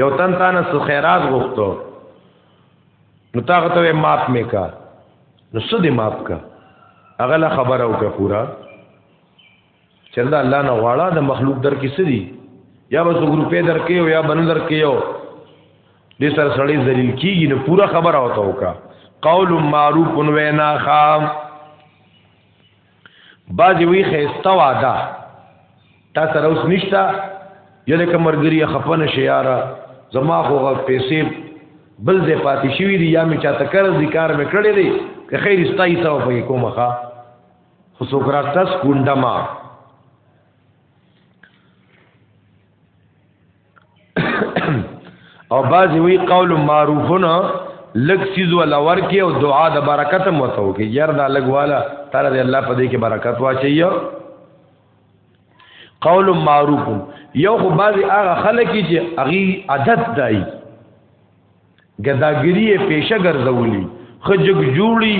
یو تن تا نه څه خیرات غوښتو نو تا غته معاف مې کا نو څه دې معاف کا هغه لا خبره وکړه پورا چردا الله نه غواړه د مخلوق در کې سړي یا به څو روپې در کې او یا بن در کې یو دې سره سړی ذلیل کیږي نو پورا خبره وته وکا قول معروف وینا خام بعضی وی خیسته واده تا سره اوس نشتا یله کمرګری خپنه شیاره زما خو غ پیسې بل ځای پاتې شوی دی یا می چاته قرض دی کار مې کړی دی که خیر استای سو په کومه ښا خو سوکراتس ګونډما او باز وی قول معروفونه لګ سیز ولا ورکی او دعا د برکت مو ته وکي ير دا لګ والا تعالی دې الله په دې کې برکت واچي قول معروف یو خو باز هغه خلک چې اغي عادت دای ګداګری پیشه ګرځولي خجګ جوړي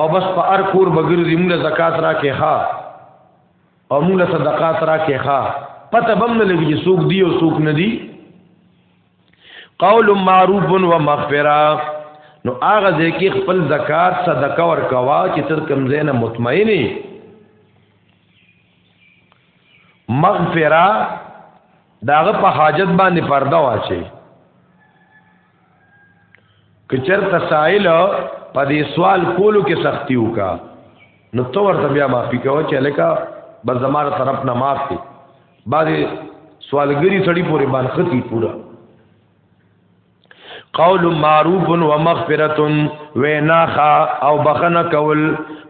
او بس په ار کور بغیر زموږ زکات را کې ها او موږ له صدقات راکې ښا پته بم نه لګي چې سوق دی او سوق نه دی قول معروف و مغفرہ نو هغه ځکه خپل زکات صدقه ور کوا چې تر کم زینه مطمئنی مغفرہ داغه په حاجت باندې پرده واچي کچر تسائل په دې سوال کولو کې سختی وکا نو تو ورته بیا معافي کوه چې لکه بس زماره طرف نه معاف دي بعضې سوالګری سړی پورې باندې ختی پورا قول معروف و مغفرت ویناخا او بخنه کول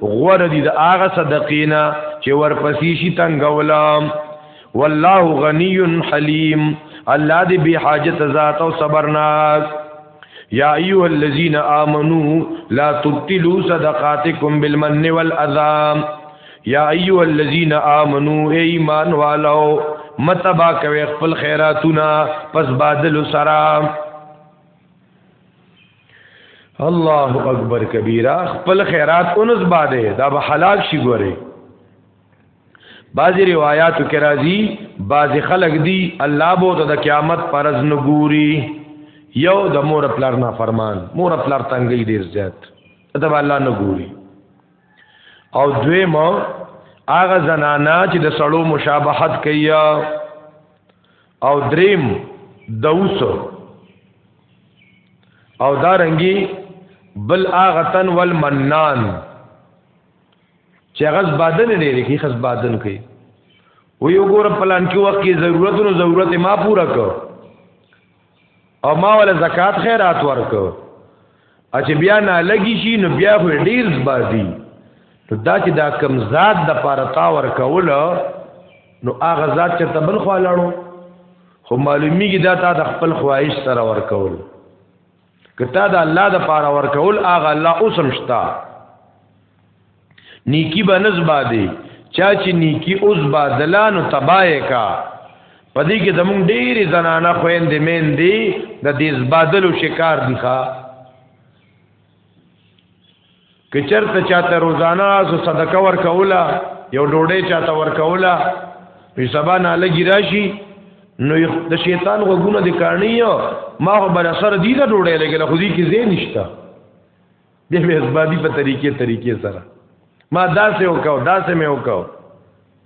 غور دي د هغه صدقینا چې ورپسې شي تنگولم والله غنی حلیم الله دې به حاجت ذات او صبرناک یا ایها الذین آمنو لا تبتلوا صدقاتکم بالمن والاذام یا ایها الذین آمنو ایمان والو متبا کوي خپل خیراتونه پس بادل سره الله اکبر کبیره خپل خیرات اونس باده دا به حلال شي ګوره بعضی روایات کې راځي بعضی خلک دي الله بو ته د قیامت پرز نګوري یو د مور پلار نه فرمان مور پلار تنګي ډیر زیات ته الله نګوري او دوی مو هغه زنانا چې د سړو مشابهت کوي او دریم دوس او دارنګي بل اغتن والمنان چې غز بادن نه لري خز بادن کوي و یو ګور پلان کې وخت کې ضرورتونو ضرورت ما پورا کو او ما ول زکات خیرات ورکو اچ بیا نه لګی شي نو بیا خو ډیر زبادي نو دا چې دا کم ذات د پاره تا ورکول نو هغه ذات چې تبل خو لاړو خو معلومیږي دا تا د خپل خواهش سره ورکول کته د الله د پاره ورکول هغه الله اوسم شتا نیکی به نسبا دی چا چې نیکی اوس با دلانو تبای کا پدې کې زمونږ ډېری زنانه خويندې مین دي د دې زبادلو شکار دي ښا که چرته چاته روزانه سو صدقه ورکولا یو ډوډۍ چاته ورکولا په سبا نه لګی راشي نو د شیطان غوونه د کارنی ما خو بل سره دی دا ډوډۍ لګل خو دې کې زین نشتا د به اسبادی په طریقې طریقې سره ما داسې وکاو داسې مې وکاو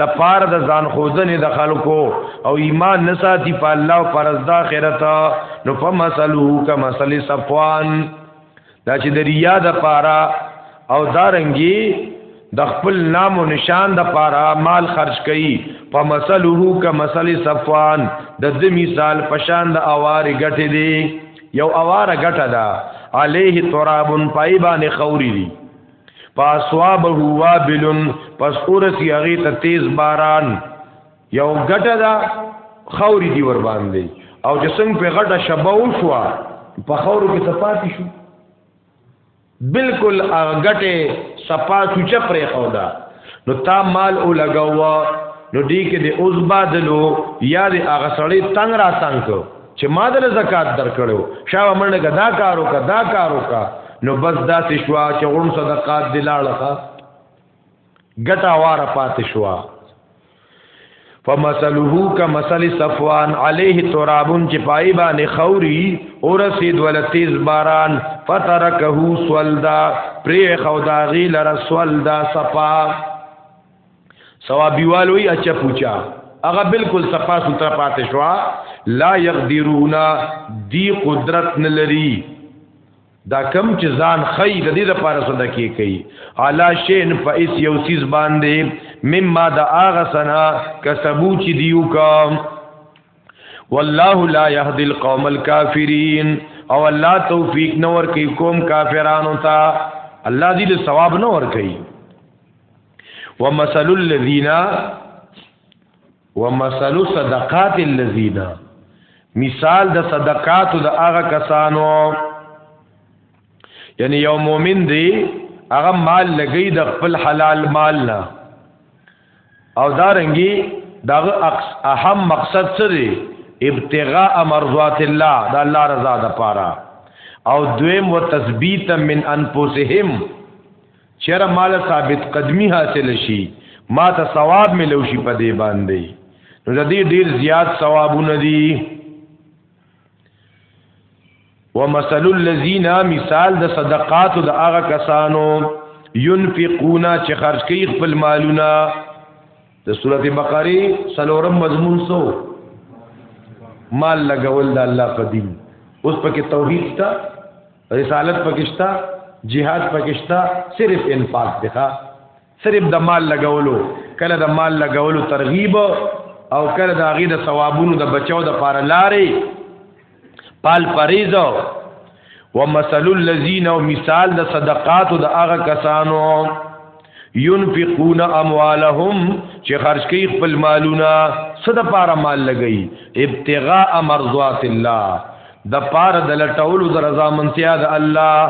د پار د ځان خوځنې د خلکو او ایمان نه ساتي په الله او فرض د آخرت نو په مسلو کا مسلې صفوان دا چې د ریا د پارا او دارنګي د خپل نام او نشان د پارا مال خرج کړي په مسلو کا مسلې صفوان د دې مثال پشان د اوار غټې دی یو اوار غټه ده علیه ترابن پایبان خوري دی فاسوابه وابل پس اورسی هغه ته تیز باران یو غټه دا خوري دی ور باندې او چې څنګه په غټه شبه وشو په خورو کې صفاتی شو بالکل هغه غټه صفا سوچه پرې خودا نو تا مال او لګاوه نو دی کې د اوس بادلو یا د هغه سړی تنگ را تنگ کو چې ما دل زکات درکړو شاو منډه کا دا کارو کا دا کارو کا نو بس دا شوا چې غون صدقات دلاله کا ګټا واره پات شوا فمثله کمثل صفوان علیه تراب چې پای باندې خوري اور سید ول تیز باران فترکه سولدا پری خوداغی لرسولدا صفا ثوابیوال وی اچا پوچا هغه بالکل صفا ستر پاتې شو لا یقدرون دی قدرت نلری دا کم چې ځان خی د دې لپاره صدا کې کوي علا شین فیس یو سیز باندې مما د اغه سنا کسبو چې دیو کام والله لا يهدي القوم الكافرين او الله توفیق نور کوي کوم کافرانو ته الله دې ثواب نور کوي ومثل الذين ومثل صدقات الذين مثال د صدقات د هغه کسانو یعنی یو مؤمن دی هغه مال لګی د خپل حلال مال نه او دا رنګي داغه اهم مقصد څه دی ابتغاء مرضات الله دا الله رضا ده پاره او دویم و تثبیت من انفسهم چر مال ثابت قدمی حاصل شي ما ته ثواب ملو شي په دې باندې نو د دې ډیر زیات ثوابونه دي ومثل الذين مثال د صدقات د هغه کسانو ينفقون چې خرج کوي خپل مالونه د سورته بقره سلورم مضمون سو مال لګول د الله په دین اوس پکې توحید ته رسالت پکشتا جهاد پکشتا صرف انفاق دی ښا صرف د مال لګولو کله د مال لګولو ترغیب او کله د هغه د ثوابونو د بچاو د پار لارې پال پریزو ومثل الذين مثال د صدقات د هغه کسانو ينفقون اموالهم چې خرج کوي خپل مالونه صد پاره مال لګي ابتغاء مرضات الله د پاره د لټولو د رضا منتیا د الله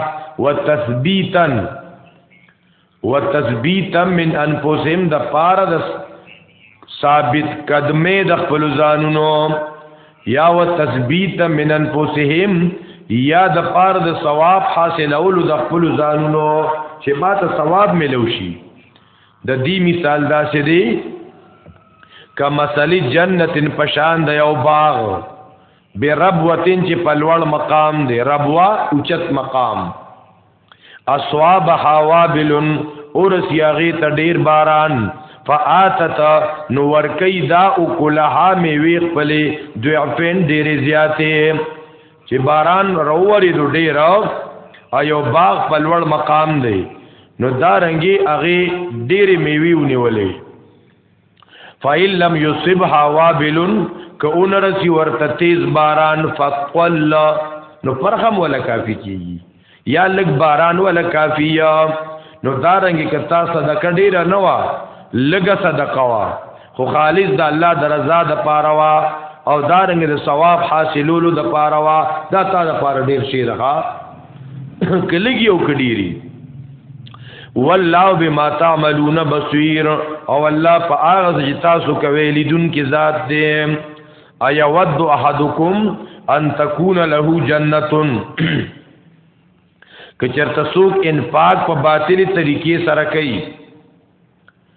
وتثبیتا وتثبیتا من انفسهم د پاره د ثابت قدمه د خپل ځانونو یا و تثبیت من انفسهم یا د پار د ثواب حاصلولو د خپل ځانونو چې ما ته ثواب ملو شي د دې مثال دا څه دی کمثلی جنتن پشان د یو باغ به ربوتین چې په لوړ مقام دی ربوا اوچت مقام اصواب حوابل اورس یاغی ته ډیر باران فآتت نو ورکی دا او کلها میوی خپلی دوعفین دیر زیاتی چې باران رووری دو ډیر ایو باغ پلوړ مقام دی نو دا رنگی اغی دیر میوی ونیولی فَإِن لَّمْ يُصِبْهَا وَابِلٌ كَأُنَّ رَسِي وَرْتَ تیز باران فَقَلَّ نو پرخم ولا کافی کیږي یا لګ باران ولا کافی یا نو دارنګ کتا صدقه ډیر نه وا لګ صدقه وا خو خالص د الله د رضا د پاره وا او دارنګ د ثواب حاصلولو د پاره وا دا تا د پاره ډیر شي رها کلګي او کډيري والله بما تعملون بصير او الله په هغه چې تاسو کوي لیدون کې ذات دی ایا ود احدکم ان تکون له جنته کچرته سوق انفاق په باطلی طریقې سره کوي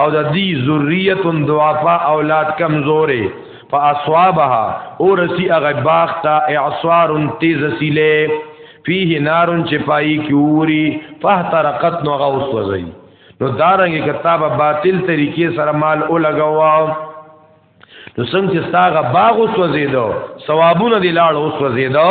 او د دې ذریه ضعفا اولاد کمزورې فاصوابها اورسی اغه باغ تا اعصار تیز سیله فيه نار چې پای کیوري فاحترقت نو غوس وزي نو دارنګ کتاب باطل طریقې سره مال او لګاو نو څنګه چې ساغه باغ وسوځیدو ثوابونه دی لاړ وسوځیدو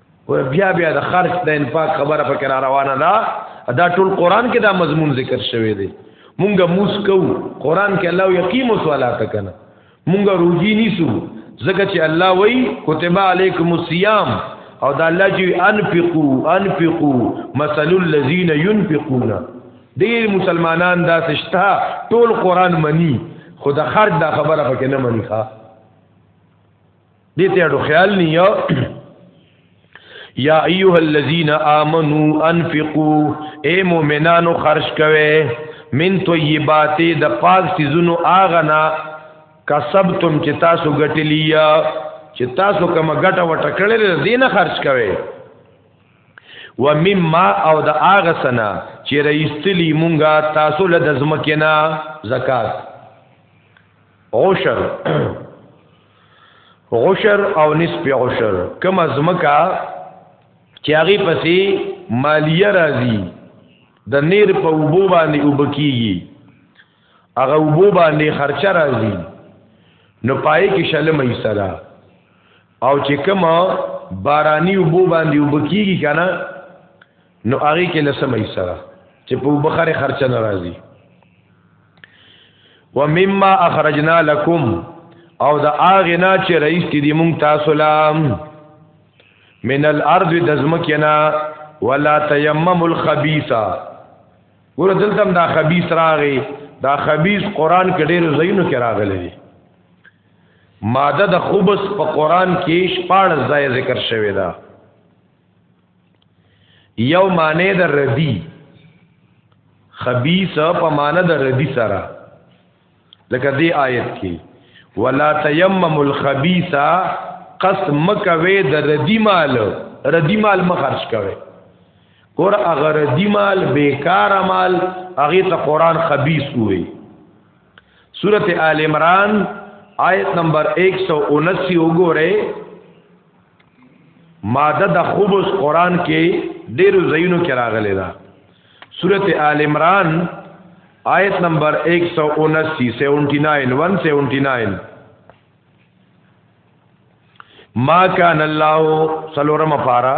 او بیا بیا د خرج د انفاق خبره پکې را روانه ده دا ټول قران کې دا مضمون ذکر شوی دی مونږه موس کو قران کې الله یقیم وصلات کنه مونږه روزي نیسو ځکه چې الله وای کتب علیکم الصیام او دا الله چې انفقوا انفقوا مثل الذين ينفقون دې مسلمانان دا سشتا ټول قران منی خود خرج دا خبره پکې نه منی ښا دې ته اړو خیال نه یا یا ایها الذین آمنو انفقوا اے مومنانو خرج کوئ من طیبات د پاک سيزونو اغنا کسبتم چې تاسو ګټلی یا چې تاسو کوم ګټه وټه کړل دې نه خرج کوئ و مما او د اغه سنا چې رئیستلی مونږه تاسو له د زمکینا زکات عشر غشر او نسب غشر کوم ازمکا چې هغه پسې مالیه راځي د نیر په وبو باندې وبکیږي هغه وبو باندې خرچه راځي نو پای کې شلم ایسرا او چې کوم بارانی وبو باندې وبکیږي کنه نو هغه کې لسمه یې سره چې په بخاره خرچه ناراضي و مما اخرجنا لكم او دا اغه نه چې رئیس دې مونږ تاسو لام من الارض دزمکنا ولا تيمم الخبيثا ګور دلته دا خبيث راغی دا خبيث قران کې ډېر زینو کې راغلی دی ماده د خبث په قران کې شپږ ځای ذکر شوی دی یو معنی د ردی خبيث په معنی د ردی سره لکه دی آیت کې ولا تیمم الخبيث قص مکوي د ردی مال ردی مال مخرج کوي ګور هغه ردی مال بیکار مال هغه ته قران خبيث وي سورته آل عمران آیت نمبر 179 وګوره ماده د خبز قران کې ډېر زینو کې راغلي دا سورته آل عمران آیت نمبر 179 79 179 ما کان الله سلورم پارا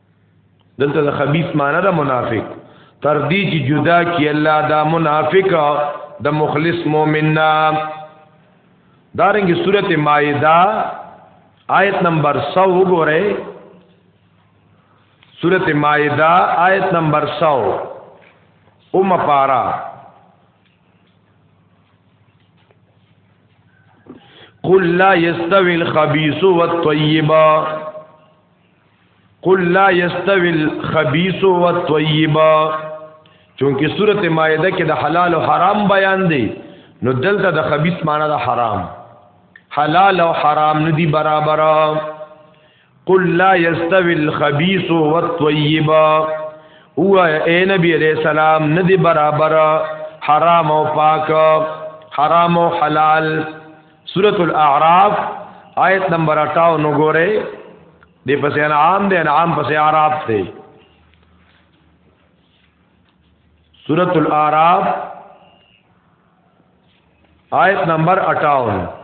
دلته د خبيث معنی د منافق تر دې چې جدا کی الله دا منافق د مخلص مؤمننا دارنګه سورته مائده آیت نمبر 100 وګورئ سورته مائده آیت نمبر 100 اوم پارا قل لا يستوي الخبيث والطيب قل لا یستوی الخبیث والطیب چونکی سورته مائده کې د حلال او حرام بیان دی نو دلته د خبیث معنی د حرام حلال او حرام ندی برابر قل لا یستوی الخبیث والطیب هو اے نبی علیہ السلام ندی برابر حرام او پاک حرام او حلال سورۃ الاعراف آیت نمبر 58 نو ګوره دې پسې انعام دې انعام پسې اعراف دی سورۃ الاعراف آیت نمبر 58 آیت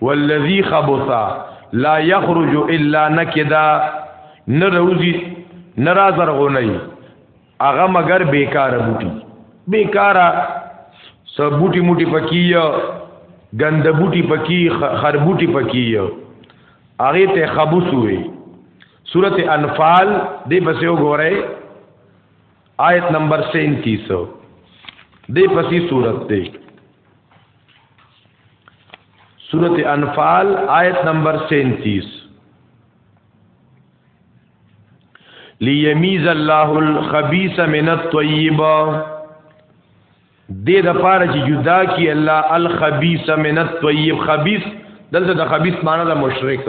والذي خبث لا يخرج الا نكدا نروزي نرازر غوني هغه مگر بیکار بوټي بیکار سب بوټي موټي پکیه ګند بوټي پکی خر بوټي پکیه هغه ته خبوس وي سورت انفال دی پسې وګورئ آیت نمبر 37 دی پسې سورت دی سورت انفال آیت نمبر 37 لیمیز الله الخبیث من الطیب دې د پاره چې جدا کی الله الخبیث من الطیب خبیث دلته د خبیث معنی د مشرک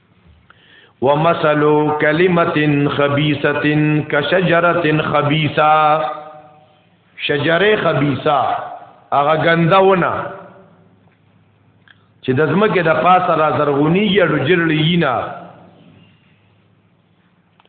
ومثل کلمه خبيثه كشجره خبيثه شجره خبيثه هغه ګنده ونه چې د زمکه د پاسه را زرغونی یا رجرلی نه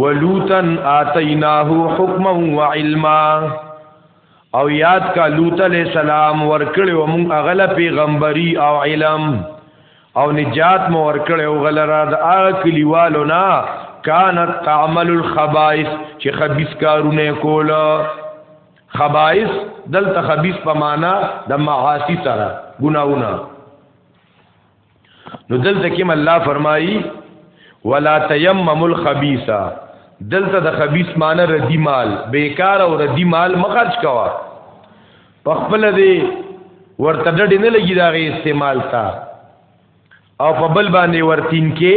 ولوطا آتیناه حکما وعلما او یاد کا لوط علیہ السلام ورکړی و مونږ اغله پیغمبري او علم او نجات مو ورکړی او غلرا د هغه کلیوالو نا کانت تعمل الخبائث چې خبيث کارونه کول خبائث دلته خبيث په معنا د معاصی سره ګناونه نو دلته کې الله فرمایي ولا تیمم الخبيثا دلته د خبيث معنی ردی مال بیکار او ردی مال مخرج کوا په خپل دی ورته ډډې نه لګي دا غي استعمال تا او په بل باندې ورتین کې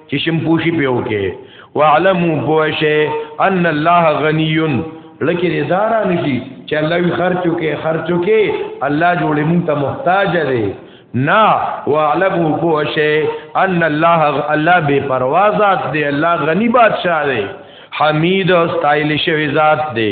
چې شم پوشي پیو کې واعلموا بوشه ان الله غنی لکه اداره نشي چې الله وی خرچو کې خرچو کې الله جوړې مونږ ته محتاج دی نا واعلموا بوشه ان الله الله بے پروا ذات دی الله غنی بادشاہ دی حمید او استایل شوی ذات دی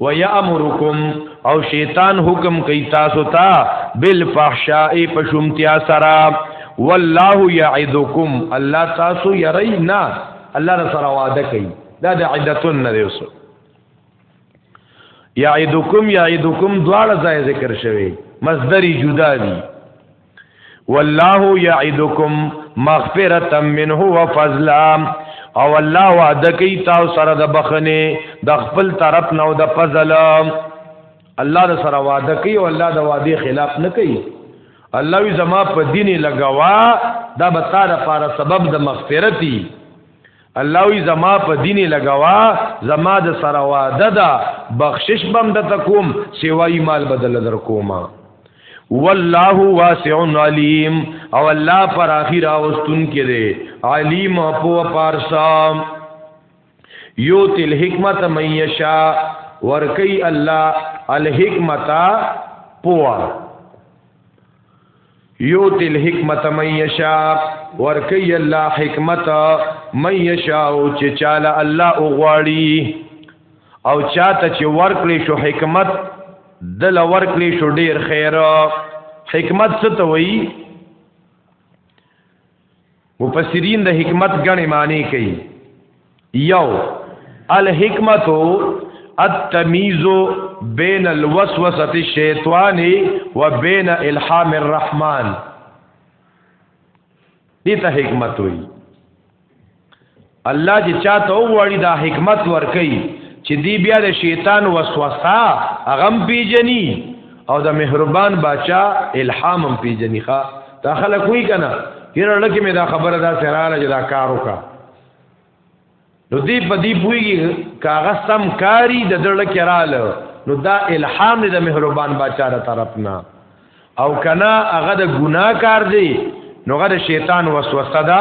ويامركم او شیطان حکم کوي تاسو ته بالفحشاء پشمتیا سرا والله يعذكم الله تاسو يرينا الله سره وعده کوي دا د عدتون نه دی وسو يعذكم يعذكم دواړه ځای ذکر شوی مصدر جدا دی والله یعدکم مغفرتا منه وفضلا او الله وعده کوي تاسو سره د بخنه د خپل طرف نو د فضل الله د سره وعده کوي او الله د وعده خلاف نه کوي الله وی زما په دین لګوا دا به تعالی لپاره سبب د مغفرتي الله وی زما په دین لګوا زما د سره واده ده بخشش بم د تکوم سیوای مال بدل در کوما والله واسع علیم او الله پر اخر اوستون کې دی علیم په پارسا یو تل حکمت من یشا ورکی الله الحکمتا پوا یوتی الحکمت من یشا ورکی الله حکمت من یشا او چې چاله الله اوغواړي او چاته چې ورکړي شو حکمت دل ورکړي شو ډیر خیر حکمت څه ته وایي مفسرین د حکمت غنې معنی کوي یو الحکمت التمیز بین الوسوسه الشیطان و بین الهام الرحمن دې ته حکمت وایي الله چې چاته وغواړي دا حکمت ورکي چې دی بیا د شیطان وسوسه اغم پیجنی او د مهربان بچا الهام هم پیجنی ښا دا خلک وی کنه یره لکه مې دا خبره دا سراله چې دا کار وکا نو دی په دی پویږي کاغه سم کاری د دړه کراله نو دا الهام د مهربان بچا تر طرف نه او کنا هغه د ګناه کار دی نو هغه د شیطان وسوسه ده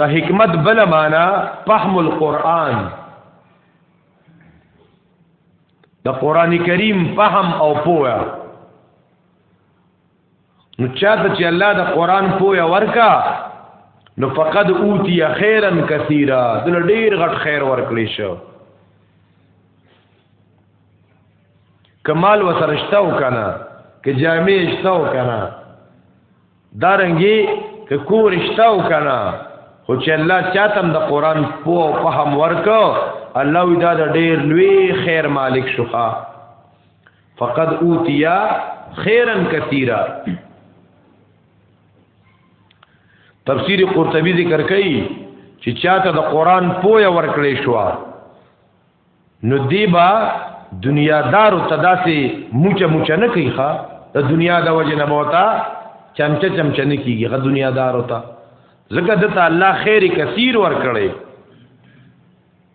د حکمت بل معنا فهم القرآن د قران کریم فهم او پوهه نو چاته چې الله د قران پویا ورکا نو فقد اوتی خیرا کثیرا دل ډیر غټ خیر ورکړي شو کمال وسرشته وکنه که جامع شته وکنه دارنګي که کور شته وکنه خو چې الله چاته د قران پو او فهم ورکو الله وی دا ډیر لوی خیر مالک شوخه فقد اوتیا خیرا کثیرا تفسیر قرطبی ذکر کړي چې چاته د قران پویا ورکړې شو نو دیبا دنیا دار او تداسي موچه موچه نه کوي ښا د دنیا د وجه نه بوتا چمچه چمچه نه کیږي غ دنیا دار او تا زګه د الله خیر کثیر ور کړی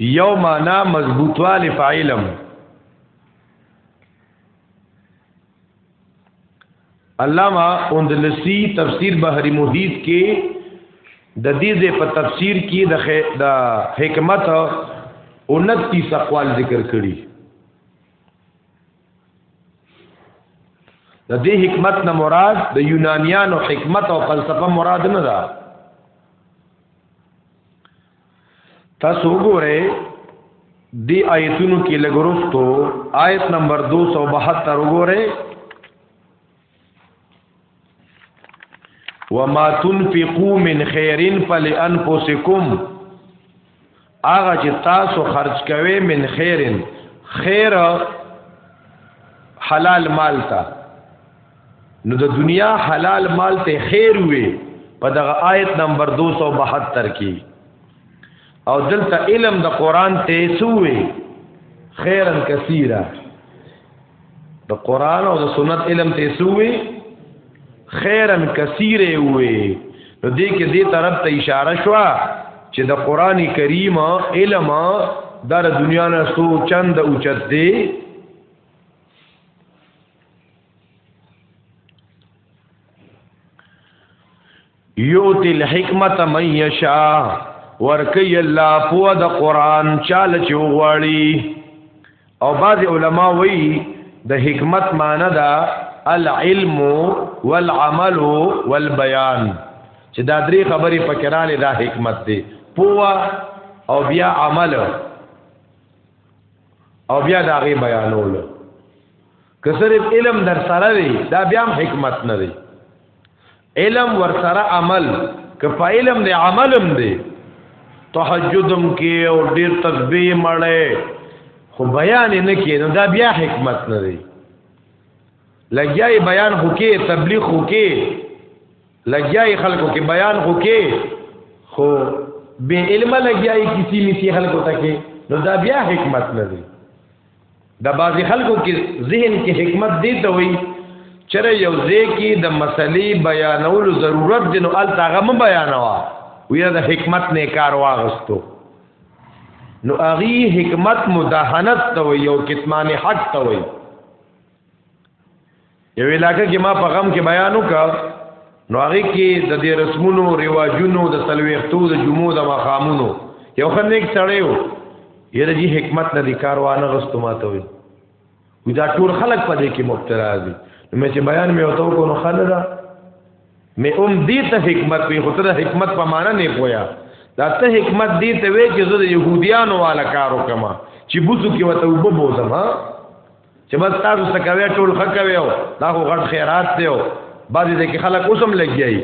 یو معنا مضبوطواله فاعلم علامہ اندلسی تفسیر بحر محیط کې د دې ځې په تفسیر کې د حکمت 29 اقوال ذکر کړي د دې حکمت نه مراد د یونانیانو حکمت او فلسفه مراد نه ده تاسو وګورئ دی آیتونو کې لګورستو آیت نمبر 272 وګورئ وما تنفقوا من خير فلانفسكم هغه چې تاسو خرج کوي من خیرن خیر حلال مال ته نو د دنیا حلال مال ته خیر وي په دغه آیت نمبر 272 کې او دلته علم د قران ته سوې خیرن کثیره د قران او د سنت علم ته سوې خیرن کثیره وي نو دې کې دې طرف ته اشاره شو چې د قران کریم علم در دنیا نه سو چند اوچت دی یوتی الحکمت من یشا ورکی الله پو د قران چاله چوغړی او بعض علما وی د حکمت معنی دا العلم والعمل والبیان چې دا درې خبرې پکې رااله دا حکمت دی پو او بیا عمل او بیا دا غي بیانول که صرف علم در سره وي دا بیا هم حکمت نه دی علم ور سره عمل که په علم دی عملم دی تهجدم کې او ډیر تسبیح مړې خو بیان نه کې نو دا بیا حکمت نه دی لګیای بیان هو کې تبلیغ هو کې لګیای خلکو کې بیان خو کې خو به علم لګیای کسی نسی خلکو ته کې نو دا بیا حکمت نه دی دا بعضی خلکو کې ذهن کې حکمت دی ته وایي چره یو ځکه د مسلې بیانولو ضرورت دی نو ال تاغه م بیانوا ویا د حکمت نه کار واغستو نو اغي حکمت مداهنت ته یو کتمان حق ته وایي یو علاقې کې ما په غم کې بیان وکړ نو هغه کې د دې رسمونو ریواجونو د سلويختو د جمعو د مخامونو یو خنه یک سړی و یره جی حکمت نه دی کاروانه غستو ماته وي وی دا ټول خلک په دې کې مبتلا دي نو مې چې بیان مې وته کو نو خنه دا مې اوم دې ته حکمت په خطر حکمت په معنا نه پویا دا ته حکمت دې ته وې چې زه د يهوديانو والا کارو کما چې بوزو کې وته وبو زما چې بس تاسو څه کوي ټول ښه کوي او دا خو غټ خیرات دی او بعضې د کې خلک اوسم لګیایي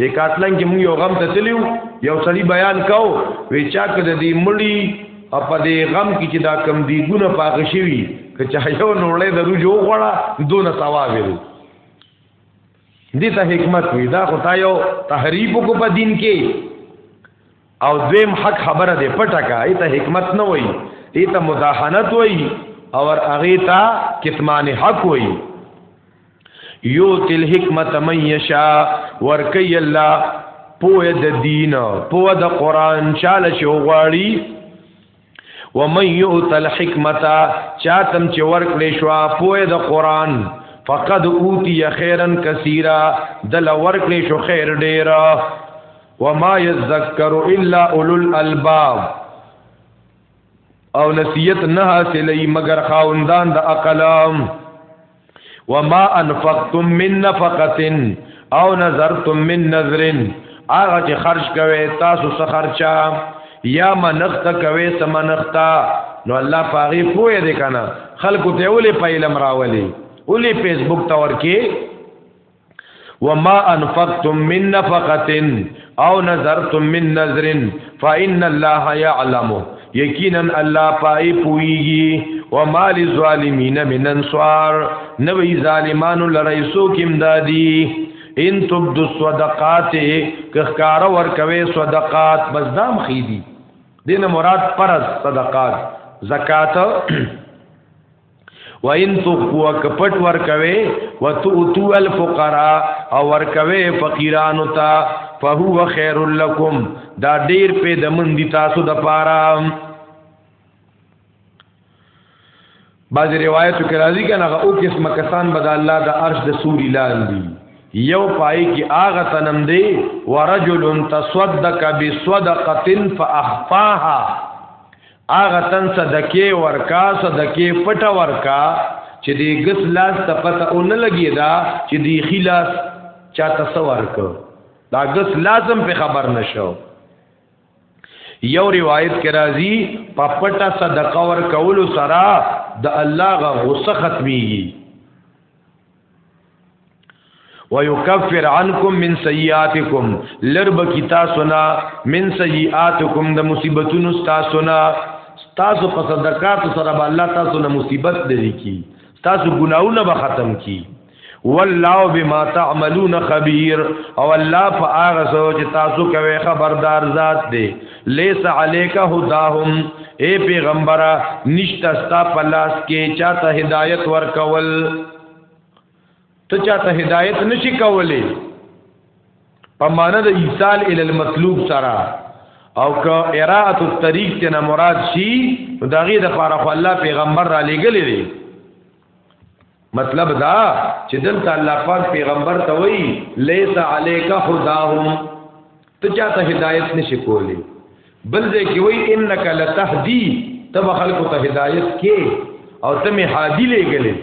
د کاتلن کې موږ یو غم ته تلیو یو سړي بیان کو وی چا که د دې مړي او په دې غم کې چې دا کم دی ګونه پاغه شوي که چا یو نوړې د رجو غواړه دونه ثواب دی دې ته حکمت وی دا خو تا یو تحریف کو په دین کې او دویم حق خبره دی پټه کا ایته حکمت نه وای ایته مداهنت وای او هغه ته کتمان حق وای یو تل حکمت من یشا ورکی الله پوه د دین پوه د قران چاله شو غواړي ومن یؤت الحکمت چاتم چې ورکړې شو پوهه د قران فقد اوتی خیرا کثیرا دل ورکړې شو خیر ډیر وما یذکر الا اولو الالباب او نصیحت نه حاصلې مگر خاوندان د عقلام وما انفقتم من نفقه او نظرتم من نظر هغه چې خرج کوي تاسو څه خرچا یا منخت کوي سمنختا نو الله پاغي پوهه دې کنه خلکو ته ولې پایلم راولي ولې فیسبوک ته ورکی وما انفقتم من نفقه او نظرتم من نظر فان الله يعلم یقینا الله پای پویږي وما للظالمین من انصار نوې ظالمانو لړۍ سو کیم دادی ان تبد الصدقات کخکار ور کوي صدقات بس دام خېدی دینه مراد پرز صدقات زکات و ان تخوا کپټ ور کوي و تو تو الفقراء او ور کوي فقيرانو ته فهو خير لكم دا ډیر په دمن دي تاسو د پاره بعض روایتو کې راځي کنه او قسم کسان بد الله د عرش د سوري لاندې یو پای کې آغا تنم دی ورجل تصدق بصدقه فاخفاها هغه تن صدقه ورکا صدقه پټ ورکا چې دی ګس لاس ته پته او نه لګی دا چې دی خلاص چا تصور کو دا ګس لازم په خبر نشو یو روایت کې راځي په پټه صدقه ور کول سره د الله غ غصه ختميږي ويكفر عنكم من سيئاتكم لرب کی تاسو نه من سيئاتكم د مصیبتونو تاسو نه تاسو په صدقات سره به الله تاسو نه مصیبت لري کی تاسو ګناونه به ختم کی والله بما تعملون خبير او الله په هغه سوچ تاسو کوي خبردار ذات دی لیس علیک هداهم اے پیغمبره نشتا ستا پلاس کې چاته هدایت ورکول ته چاته هدایت نشي کولې په معنا د ایصال ال المطلوب سره او که اراءت الطریق ته نه مراد شي داغه د فارغ الله پیغمبر را لګلې مطلب دا چې دلته الله پاک پیغمبر ته وایي لیس علیک هداهم ته چاته هدایت نشي کولی بل ځای کې وایي انک لتهدی تب خلق ته هدایت کې او ته می هادی لګلې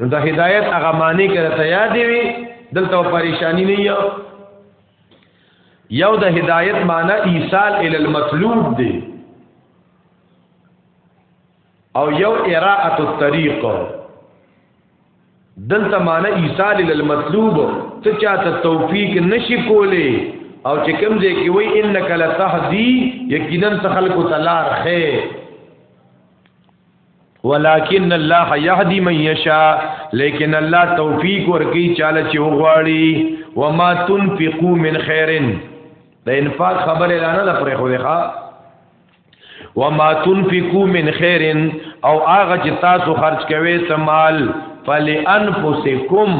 نو د هدایت هغه معنی کړه ته یاد وي دلته پریشانی نه یو یو د هدایت معنی ایصال ال المطلوب دی او یو اراءه الطريق دلته معنی ایصال للمطلوب ته چاته توفیق نشي کوله او چې کوم ځای کې وای انک لتهدی یقینا خلق تلار خې ولكن الله يهدي من يشاء لیکن الله توفیق ورکی چاله چې وغواړي وما تنفقوا من خير د انفاق خبره لانه لپاره خو ښه وما تنفقو من خیر او هغه چې تاسو خرج کوي سمال فلانفسکم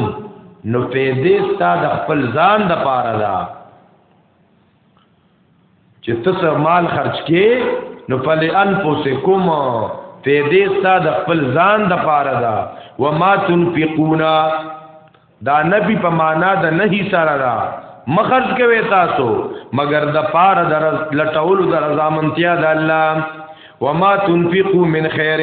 نو پیدې ستا د خپل ځان د پاره دا چې تاسو مال خرج کې نو فلانفسکم پیدې ستا د خپل ځان د پاره دا وما تنفقونا دا نبی په معنا د نهي سره دا مخرج کوي تاسو مگر د پار در لټول در زامنتیا د الله وما تنفقوا من خير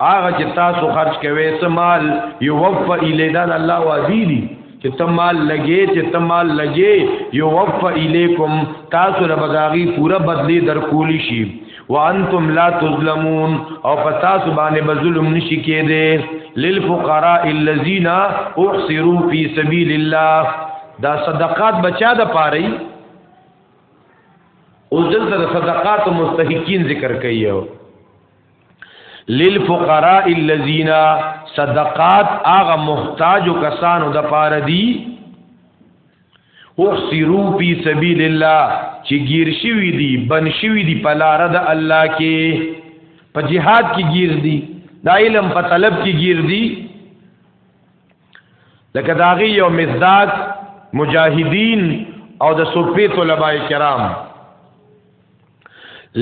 هغه چې تاسو خرج کوي څه مال يوفى اليدان الله وزيدي چې تمال لګي چې تمال لګي يوفى اليكم تاسو له بداغي پورا بدلي در کولی شي وانتم لا تظلمون او پتا سبحانه بظلم نشی کېده للفقراء الذين احصروا في سبيل الله دا صدقات بچا د پاره او دلته د صدقات مستحقین ذکر کایو للفقراء الذين صدقات هغه محتاج کسانو د پاره دي احسرو فی سبیل الله چې گیر شوی دی بن شوی دی په لار د الله کې په جهاد کې گیر دی دا علم په طلب کې گیر دی لکه داغي یو مزداد مجاهدین او د صوفی طلباء کرام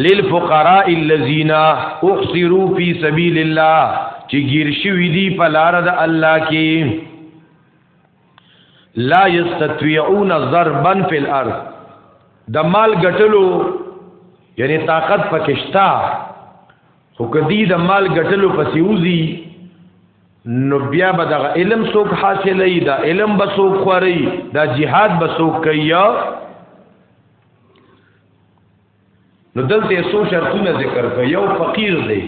للفقراء الذين احصروا في سبيل الله چې گیر شوی دی په لار د الله کې لا یستطيعون ضربا فی الارض د مال ګټلو یعنی طاقت پکشتا خو کدی د مال ګټلو پسې وزي نو بیا به د علم سوک حاصلې دا علم به سوک خوري دا جهاد به سوک کوي نو دلته سو شرطونه ذکر کړ یو فقیر دی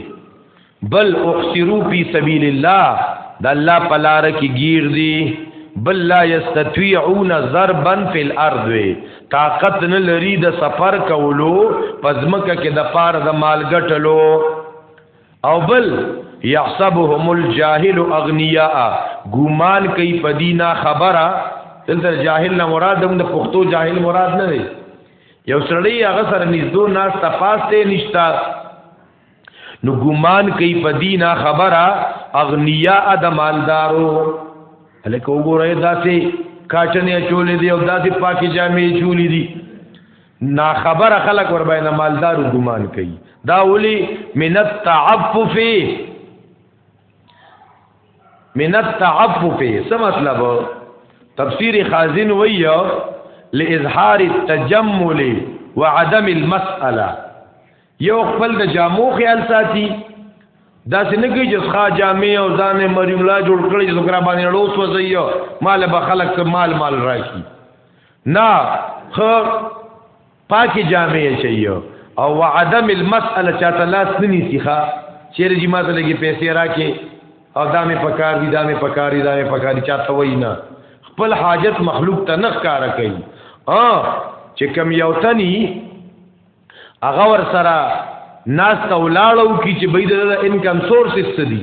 بل اخسرو فی سبیل الله د الله په لار کې گیر دی بل لا یستطيعون ضربا فی الارض طاقت نه لري د سفر کولو پزمکه کې د پار د مال ګټلو او بل یحسبهم الجاهل اغنیاء ګومان کوي پدینا خبره دلته جاهل نه مراد هم د پښتو جاهل مراد نه دی یو سړی هغه سره نږدو ناس ته پاسته نشتا نو ګمان کوي په دینه خبره اغنیا د مالدارو الکه وګوره داسې کاټنې چولې دي او داسې پاکي جامې چولې دي نا خبره خلک ور باندې مالدار ګمان کوي دا ولي من التعفف من التعفف څه مطلب تفسیر خازن ویو لاظهار التجمل وعدم المساله یو خپل د جامو خیال ساتي دا څنګه چې ښا جامې او ځان مریم لا جوړ کړی چې ګرا باندې لوس وځيو مال به خلق ته مال مال راکی نه خ پاکي جامع چيو او وعدم المساله چاته لاس نه نيسي ښا چیرې چې ماته لګي پیسې راکې او دا مې پکار دي دا مې پکار دي دا مې پکار دي چاته وای نه خپل حاجت مخلوق ته نخ کار کوي ا چې کم یو تني هغه ور سره ناس ته ولاړو کی چې بيد د انکم سورسز دي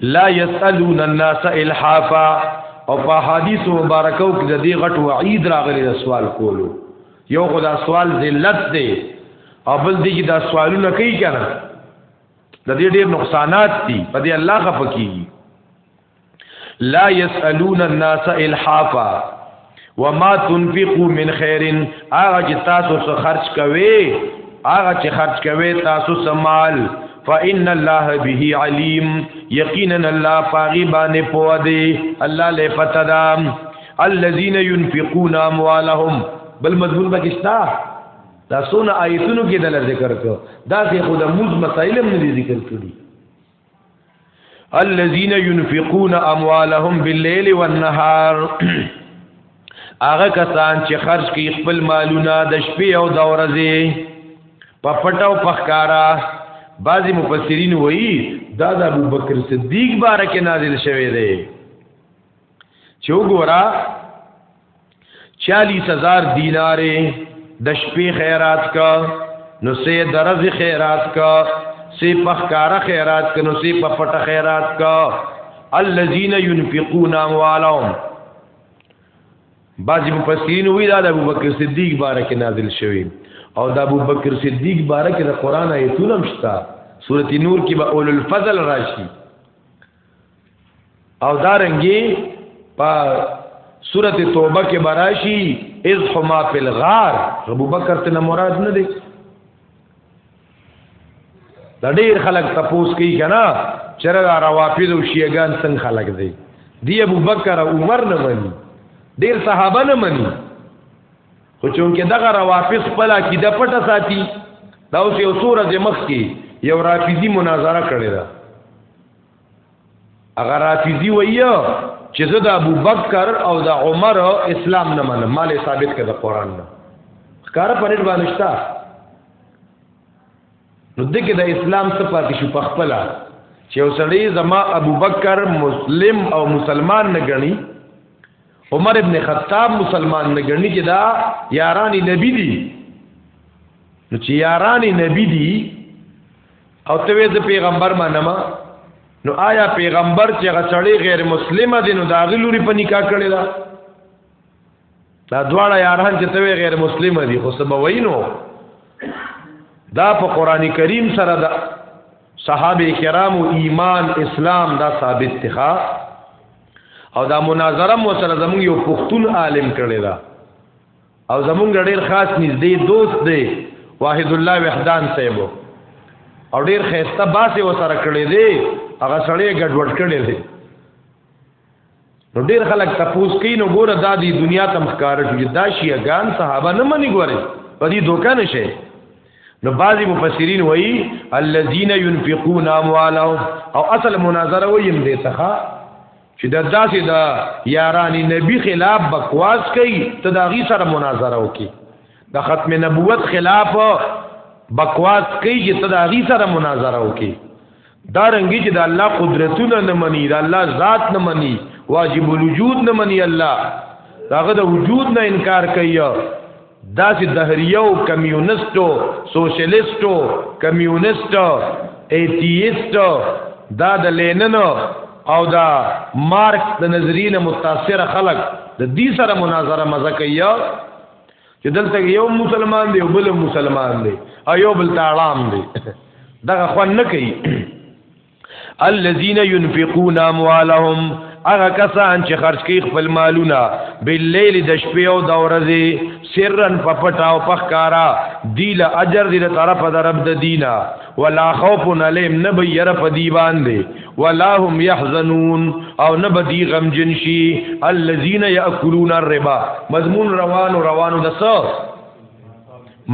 لا يسالون الناس الحافا او په حدیث مبارکو کې د دې غټ وعید راغلی د سوال کولو یو خدا سوال ذلت دی او بل دی چې دا سوالونه کوي کنه د دې ډېر نقصانات دي په دې الله غفقي لا يسالون الناس الحافا وما تنفقوا من خير هغه چې تاسو څه خرج کوي هغه چې خرج کوي تاسو سمال فإن الله به عليم یقینا الله پاغي باندې پوه دی الله له پته دا الذين ينفقون اموالهم بل مضمون پکښتا دا سونه آیتونو کې دل ذکر کو دا چې خود موز مسائل هم نه ذکر کړی الذين ينفقون اموالهم بالليل والنهار هغه کسان چې خرج کوي خپل مالونه د شپې او د ورځې په پټو پخکارا بعضی مفسرین وایي دا د ابوبکر صدیق بارکه نازل شوی دی چې وګورا 40000 دینارې د شپې خیرات کا نو سه درز خیرات کا سه پخکار خیرات کا نو سه پپټ خیرات کا الذين ينفقون اموالهم بعضی مفسرین وی دا د ابوبکر صدیق باره کې نازل شوی او د ابوبکر صدیق باره کې د قران آیتونه مشتا سورتی نور کې به اول الفضل راشي او دارنګي په سورته توبه کې براشي اذ حما فی الغار ابو بکر ته مراد نه دی دا ډیر خلک تپوس کوي کنه چر دا روافض او شیعاګان څنګه خلک دی دی ابو بکر او عمر نه مني ډیر صحابه نه مني خو چونکه دغه روافض پلا کې د پټه ساتي دا اوس یو سورته مخ کې یو رافضی مناظره کړی دا اگر رافیزی ویو چې زه د ابو بکر او د عمر اسلام نه منم مال ثابت کړه د قران نه ښکار په نړۍ باندې شته نو دغه د اسلام څخه پاتې شو په خپل چې وسړی زما ابو بکر مسلم او مسلمان نه غني عمر ابن خطاب مسلمان نه غني چې دا یاران نبی دي نو چې یاران نبی دي او ته وې د پیغمبر منم نو آیا پیغمبر چې هغه سړی غیر مسلمه دي نو دا غلوري په نکاح کړی دا دا دواړه یاران چې ته غیر مسلمه دي خو سبا وینو دا په قران کریم سره دا صحابه کرامو ایمان اسلام دا ثابت دی او دا مناظره مو سره زموږ یو پښتون عالم کړی دا او زمونږ ډیر خاص نږدې دوست دی واحد الله وحدان صاحب او ډیر خیسته باسه وسره کړی دی هغه سړی ګډوډ کړی دی نو ډیر خلک تپوس کوي نو ګوره دا دی دنیا تم ښکار شي دا شیعاګان صحابه نه مني ګوره په دې دوکان شي نو بعضی مفسرین وایي الذين ينفقون اموالهم او اصل مناظره ویم دې څخه چې دا داسې دا یارانی نبی خلاف بکواس کوي ته دا غي سره مناظره وکي د ختم نبوت خلاف بکواس کوي چې ته دا غي سره مناظره وکي دا رنګي چې د الله قدرتونه نه مني د الله ذات نه مني واجب الوجود نه مني الله داغه د وجود نه انکار کوي داسې دهریو کمیونستو سوشلیستو کمیونست ایتیست دا د لینن او دا مارکس د نظریې نه متاثر خلک د دې سره مناظره مزه کوي چې دلته یو مسلمان دی او بل مسلمان دی او یو بل تاړام دی دغه خو نه کوي الذين ينفقون اموالهم هغه کسان چې خرج کوي خپل مالونه باللیل د شپې او د ورځې سرن په پټا او په ښکارا دی له اجر دی له طرفه د رب د دینه ولا خوف علیم نه به یره په دی باندې ولا هم يحزنون او نه به دی غم جنشي الذين ياكلون الربا مضمون روان روانو د څه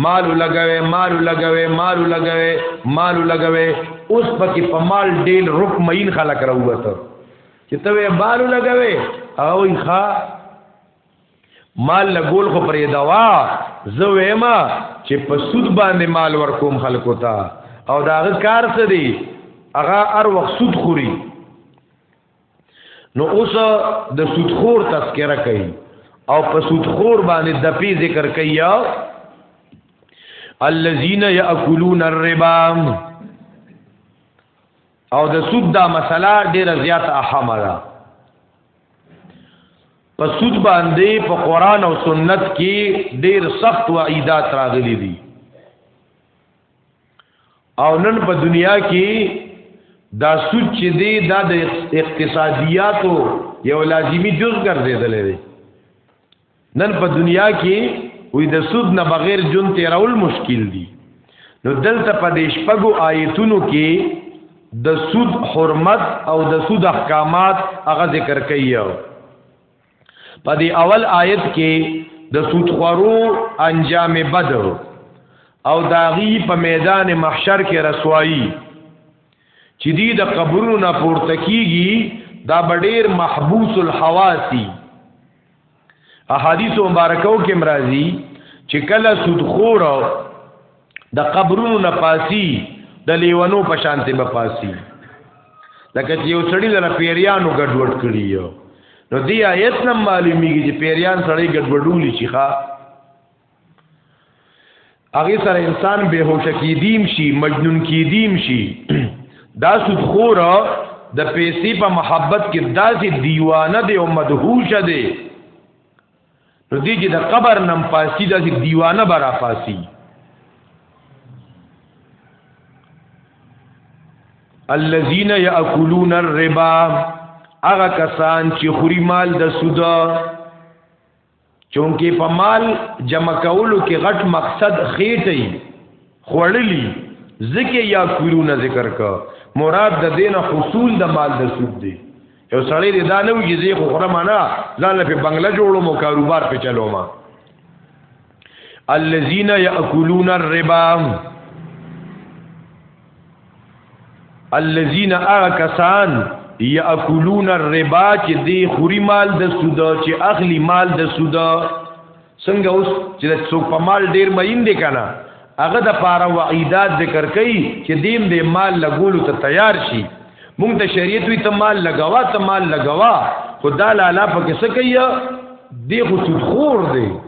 مالو لګوي مالو لګوي مالو لګوي مالو لګوي اوس پکې په مال ډېر رک مین خلک راوته چې ته مالو لګوي او ښا مال لګول خو پرې دوا زه وېما چې په سود باندې مال ورکوم خلکو ته او داغه کار څه دی هغه ار وخت سود خوري نو اوس د سودخور تذکرہ کوي او په سودخور باندې د پی ذکر کوي یا الذين ياكلون الربا او د سود دا مسله ډیره زیات اهمه ده په سود باندې په قران او سنت کې ډیر سخت وعیدات راغلي دي او نن په دنیا کې دا سود چې دی دا د اقتصادیاتو یو لازمی جز ګرځیدل دی نن په دنیا کې وې د سود نه بغیر جون تیرول مشکل دی نو دلته په دې شپږو آیتونو کې د سود حرمت او د سود احکامات هغه ذکر کوي په دې اول آیت کې د سود خورو انجام بد او داغي په میدان محشر کې رسوایی چې دی د قبرونو نه پورته کیږي دا ډیر محبوس الحواسی احادیث مبارکاو کې مرাজি چې کله سود خور د قبرونو نه پاسی د لیونو په شانته به پاسی لکه چې یو سړی لره پیریانو ګډوډ کړی یو نو دی آیت نه معلومیږي چې پیریان سړی ګډوډولی شي ښا هغه سره انسان به هوش کیدیم شي مجنون کیدیم شي دا سود خور د پیسې په محبت کې داسې دیوانه دی او مدهوش دی نو دی چې د قبر نم پاسی داسې دیوانه برا پاسی الذين ياكلون الربا هغه کسان چې خوري مال د سودا چونکه په مال جمع کولو کې غټ مقصد خېټي خوړلی ذکر یا کورونه ذکر کا مراد د دینه حصول د مال د سود دی یو سړی دی دا نه وږي زی خو خره معنا ځان له بنگله جوړو مو کاروبار په چلو ما الذين ياكلون الربا الذين اكسان ياكلون الربا چې دی خوري مال د سود چې اخلي مال د سود څنګه اوس چې د څوک په مال ډیر مین دی کنه هغه د پاره وعیدات ذکر کوي چې دیم دې مال لګولو ته تیار شي مونږ ته شریعت وی ته مال لګوا ته مال لګوا خدا لالا په کیسه کوي دی خو سود خور دی